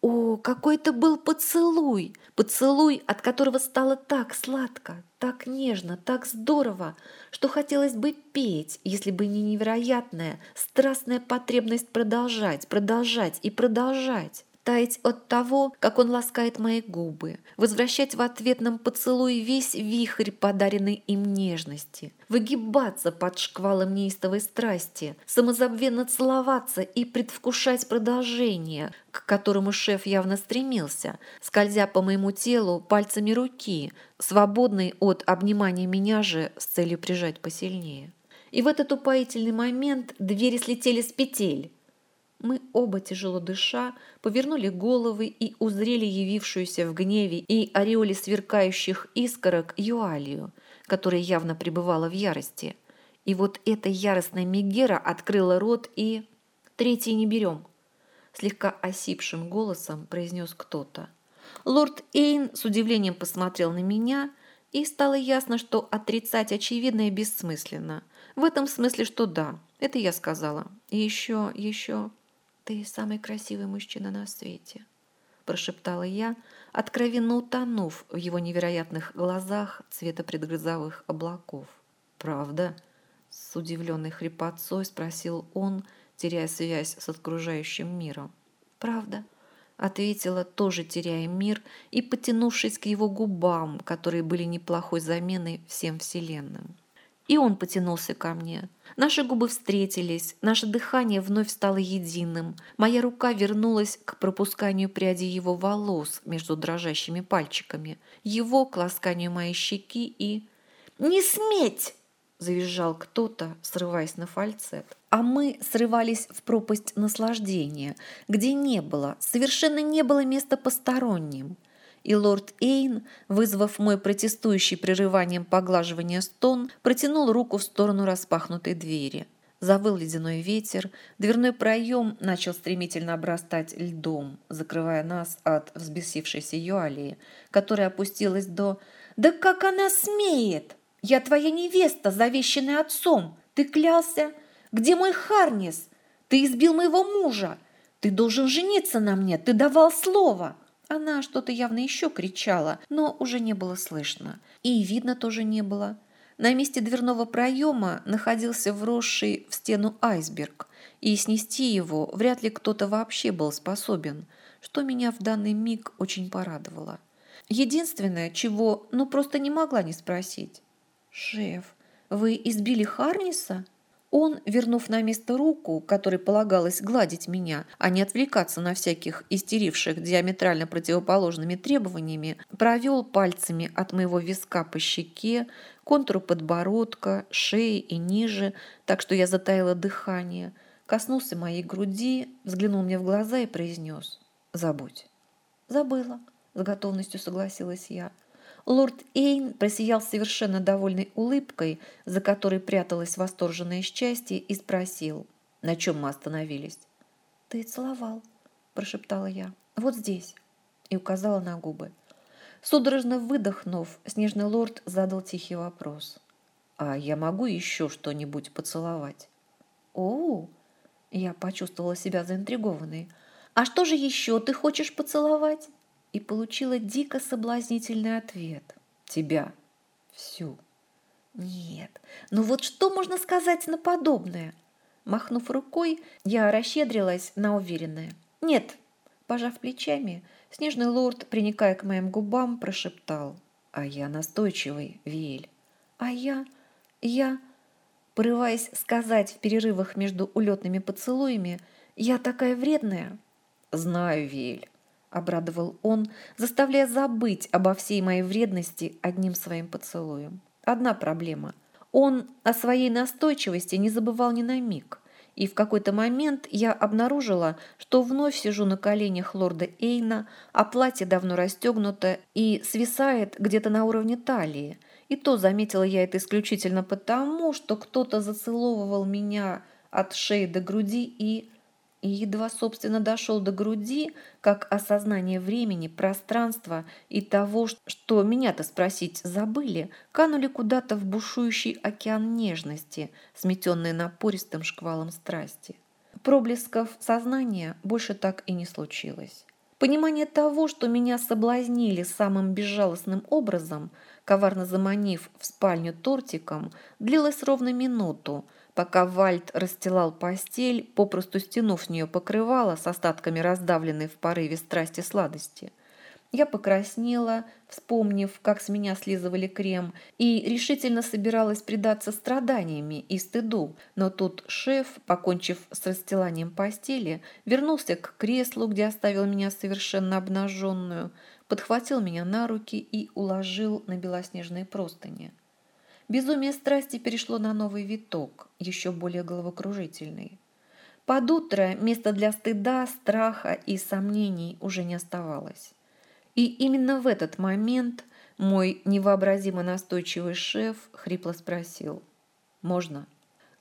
О, какой это был поцелуй! Поцелуй, от которого стало так сладко, так нежно, так здорово, что хотелось бы петь, если бы не невероятная, страстная потребность продолжать, продолжать и продолжать таять от того, как он ласкает мои губы, возвращать в ответном поцелуй весь вихрь подаренной им нежности, выгибаться под шквалом неистовой страсти, самозабвенно целоваться и предвкушать продолжение, к которому шеф явно стремился, скользя по моему телу пальцами руки, свободной от обнимания меня же с целью прижать посильнее. И в этот упоительный момент двери слетели с петель. Мы оба, тяжело дыша, повернули головы и узрели явившуюся в гневе и ореоле сверкающих искорок Юалию, которая явно пребывала в ярости. И вот эта яростная Мегера открыла рот и... «Третий не берем», – слегка осипшим голосом произнес кто-то. Лорд Эйн с удивлением посмотрел на меня, и стало ясно, что отрицать очевидное бессмысленно. В этом смысле, что да, это я сказала. И еще, еще... «Ты самый красивый мужчина на свете», – прошептала я, откровенно утонув в его невероятных глазах цвета предгрозовых облаков. «Правда?» – с удивленной хрипотцой спросил он, теряя связь с окружающим миром. «Правда?» – ответила, тоже теряя мир и потянувшись к его губам, которые были неплохой заменой всем вселенным. И он потянулся ко мне. Наши губы встретились, наше дыхание вновь стало единым. Моя рука вернулась к пропусканию пряди его волос между дрожащими пальчиками, его к ласканию моей щеки и... «Не сметь!» – завизжал кто-то, срываясь на фальцет. А мы срывались в пропасть наслаждения, где не было, совершенно не было места посторонним и лорд Эйн, вызвав мой протестующий прерыванием поглаживания стон, протянул руку в сторону распахнутой двери. Завыл ледяной ветер, дверной проем начал стремительно обрастать льдом, закрывая нас от взбесившейся Юалии, которая опустилась до «Да как она смеет! Я твоя невеста, завещанная отцом! Ты клялся? Где мой Харнис? Ты избил моего мужа! Ты должен жениться на мне! Ты давал слово!» Она что-то явно еще кричала, но уже не было слышно. И видно тоже не было. На месте дверного проема находился вросший в стену айсберг, и снести его вряд ли кто-то вообще был способен, что меня в данный миг очень порадовало. Единственное, чего ну просто не могла не спросить. «Шеф, вы избили Харниса?» Он, вернув на место руку, которой полагалось гладить меня, а не отвлекаться на всяких истеривших диаметрально противоположными требованиями, провел пальцами от моего виска по щеке, контуру подбородка, шеи и ниже, так что я затаила дыхание, коснулся моей груди, взглянул мне в глаза и произнес «Забудь». «Забыла», — с готовностью согласилась я. Лорд Эйн просиял совершенно довольной улыбкой, за которой пряталось восторженное счастье, и спросил, на чем мы остановились. «Ты целовал», – прошептала я. «Вот здесь», – и указала на губы. Судорожно выдохнув, снежный лорд задал тихий вопрос. «А я могу еще что-нибудь поцеловать?» «О!» – я почувствовала себя заинтригованной. «А что же еще ты хочешь поцеловать?» И получила дико соблазнительный ответ. Тебя. Всю. Нет. Ну вот что можно сказать на подобное? Махнув рукой, я расщедрилась на уверенное. Нет. Пожав плечами, снежный лорд, приникая к моим губам, прошептал. А я настойчивый, Виэль. А я... я... Порываясь сказать в перерывах между улетными поцелуями, я такая вредная. Знаю, Виэль обрадовал он, заставляя забыть обо всей моей вредности одним своим поцелуем. Одна проблема. Он о своей настойчивости не забывал ни на миг. И в какой-то момент я обнаружила, что вновь сижу на коленях лорда Эйна, а платье давно расстегнуто и свисает где-то на уровне талии. И то заметила я это исключительно потому, что кто-то зацеловывал меня от шеи до груди и и едва, собственно, дошел до груди, как осознание времени, пространства и того, что меня-то спросить забыли, канули куда-то в бушующий океан нежности, сметенный напористым шквалом страсти. Проблесков сознания больше так и не случилось. Понимание того, что меня соблазнили самым безжалостным образом, коварно заманив в спальню тортиком, длилось ровно минуту, пока Вальд расстилал постель, попросту стянув с нее покрывало с остатками раздавленной в порыве страсти сладости. Я покраснела, вспомнив, как с меня слизывали крем, и решительно собиралась предаться страданиями и стыду. Но тут шеф, покончив с расстиланием постели, вернулся к креслу, где оставил меня совершенно обнаженную, подхватил меня на руки и уложил на белоснежные простыни. Безумие страсти перешло на новый виток, еще более головокружительный. Под утро места для стыда, страха и сомнений уже не оставалось. И именно в этот момент мой невообразимо настойчивый шеф хрипло спросил «Можно?».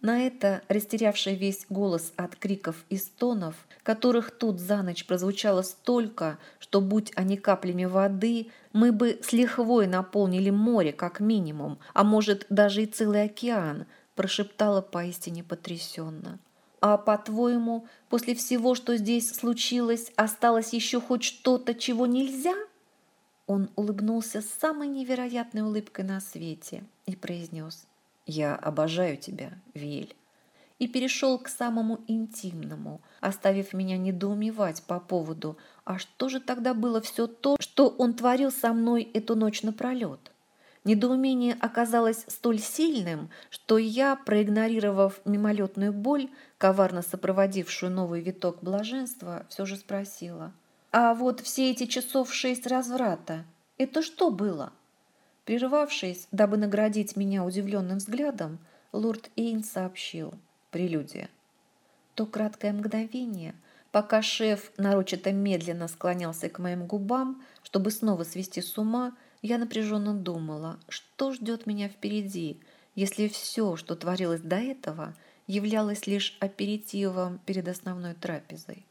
На это, растерявший весь голос от криков и стонов, которых тут за ночь прозвучало столько, что, будь они каплями воды, мы бы с лихвой наполнили море как минимум, а может даже и целый океан, прошептала поистине потрясенно. А по-твоему, после всего, что здесь случилось, осталось еще хоть что-то, чего нельзя? Он улыбнулся самой невероятной улыбкой на свете и произнес – «Я обожаю тебя, Виэль» и перешел к самому интимному, оставив меня недоумевать по поводу, а что же тогда было все то, что он творил со мной эту ночь напролет? Недоумение оказалось столь сильным, что я, проигнорировав мимолетную боль, коварно сопроводившую новый виток блаженства, все же спросила. «А вот все эти часов шесть разврата, это что было?» Прервавшись, дабы наградить меня удивленным взглядом, лорд Эйн сообщил. Прелюдия. То краткое мгновение, пока шеф нарочито медленно склонялся к моим губам, чтобы снова свести с ума, я напряженно думала, что ждет меня впереди, если все, что творилось до этого, являлось лишь аперитивом перед основной трапезой.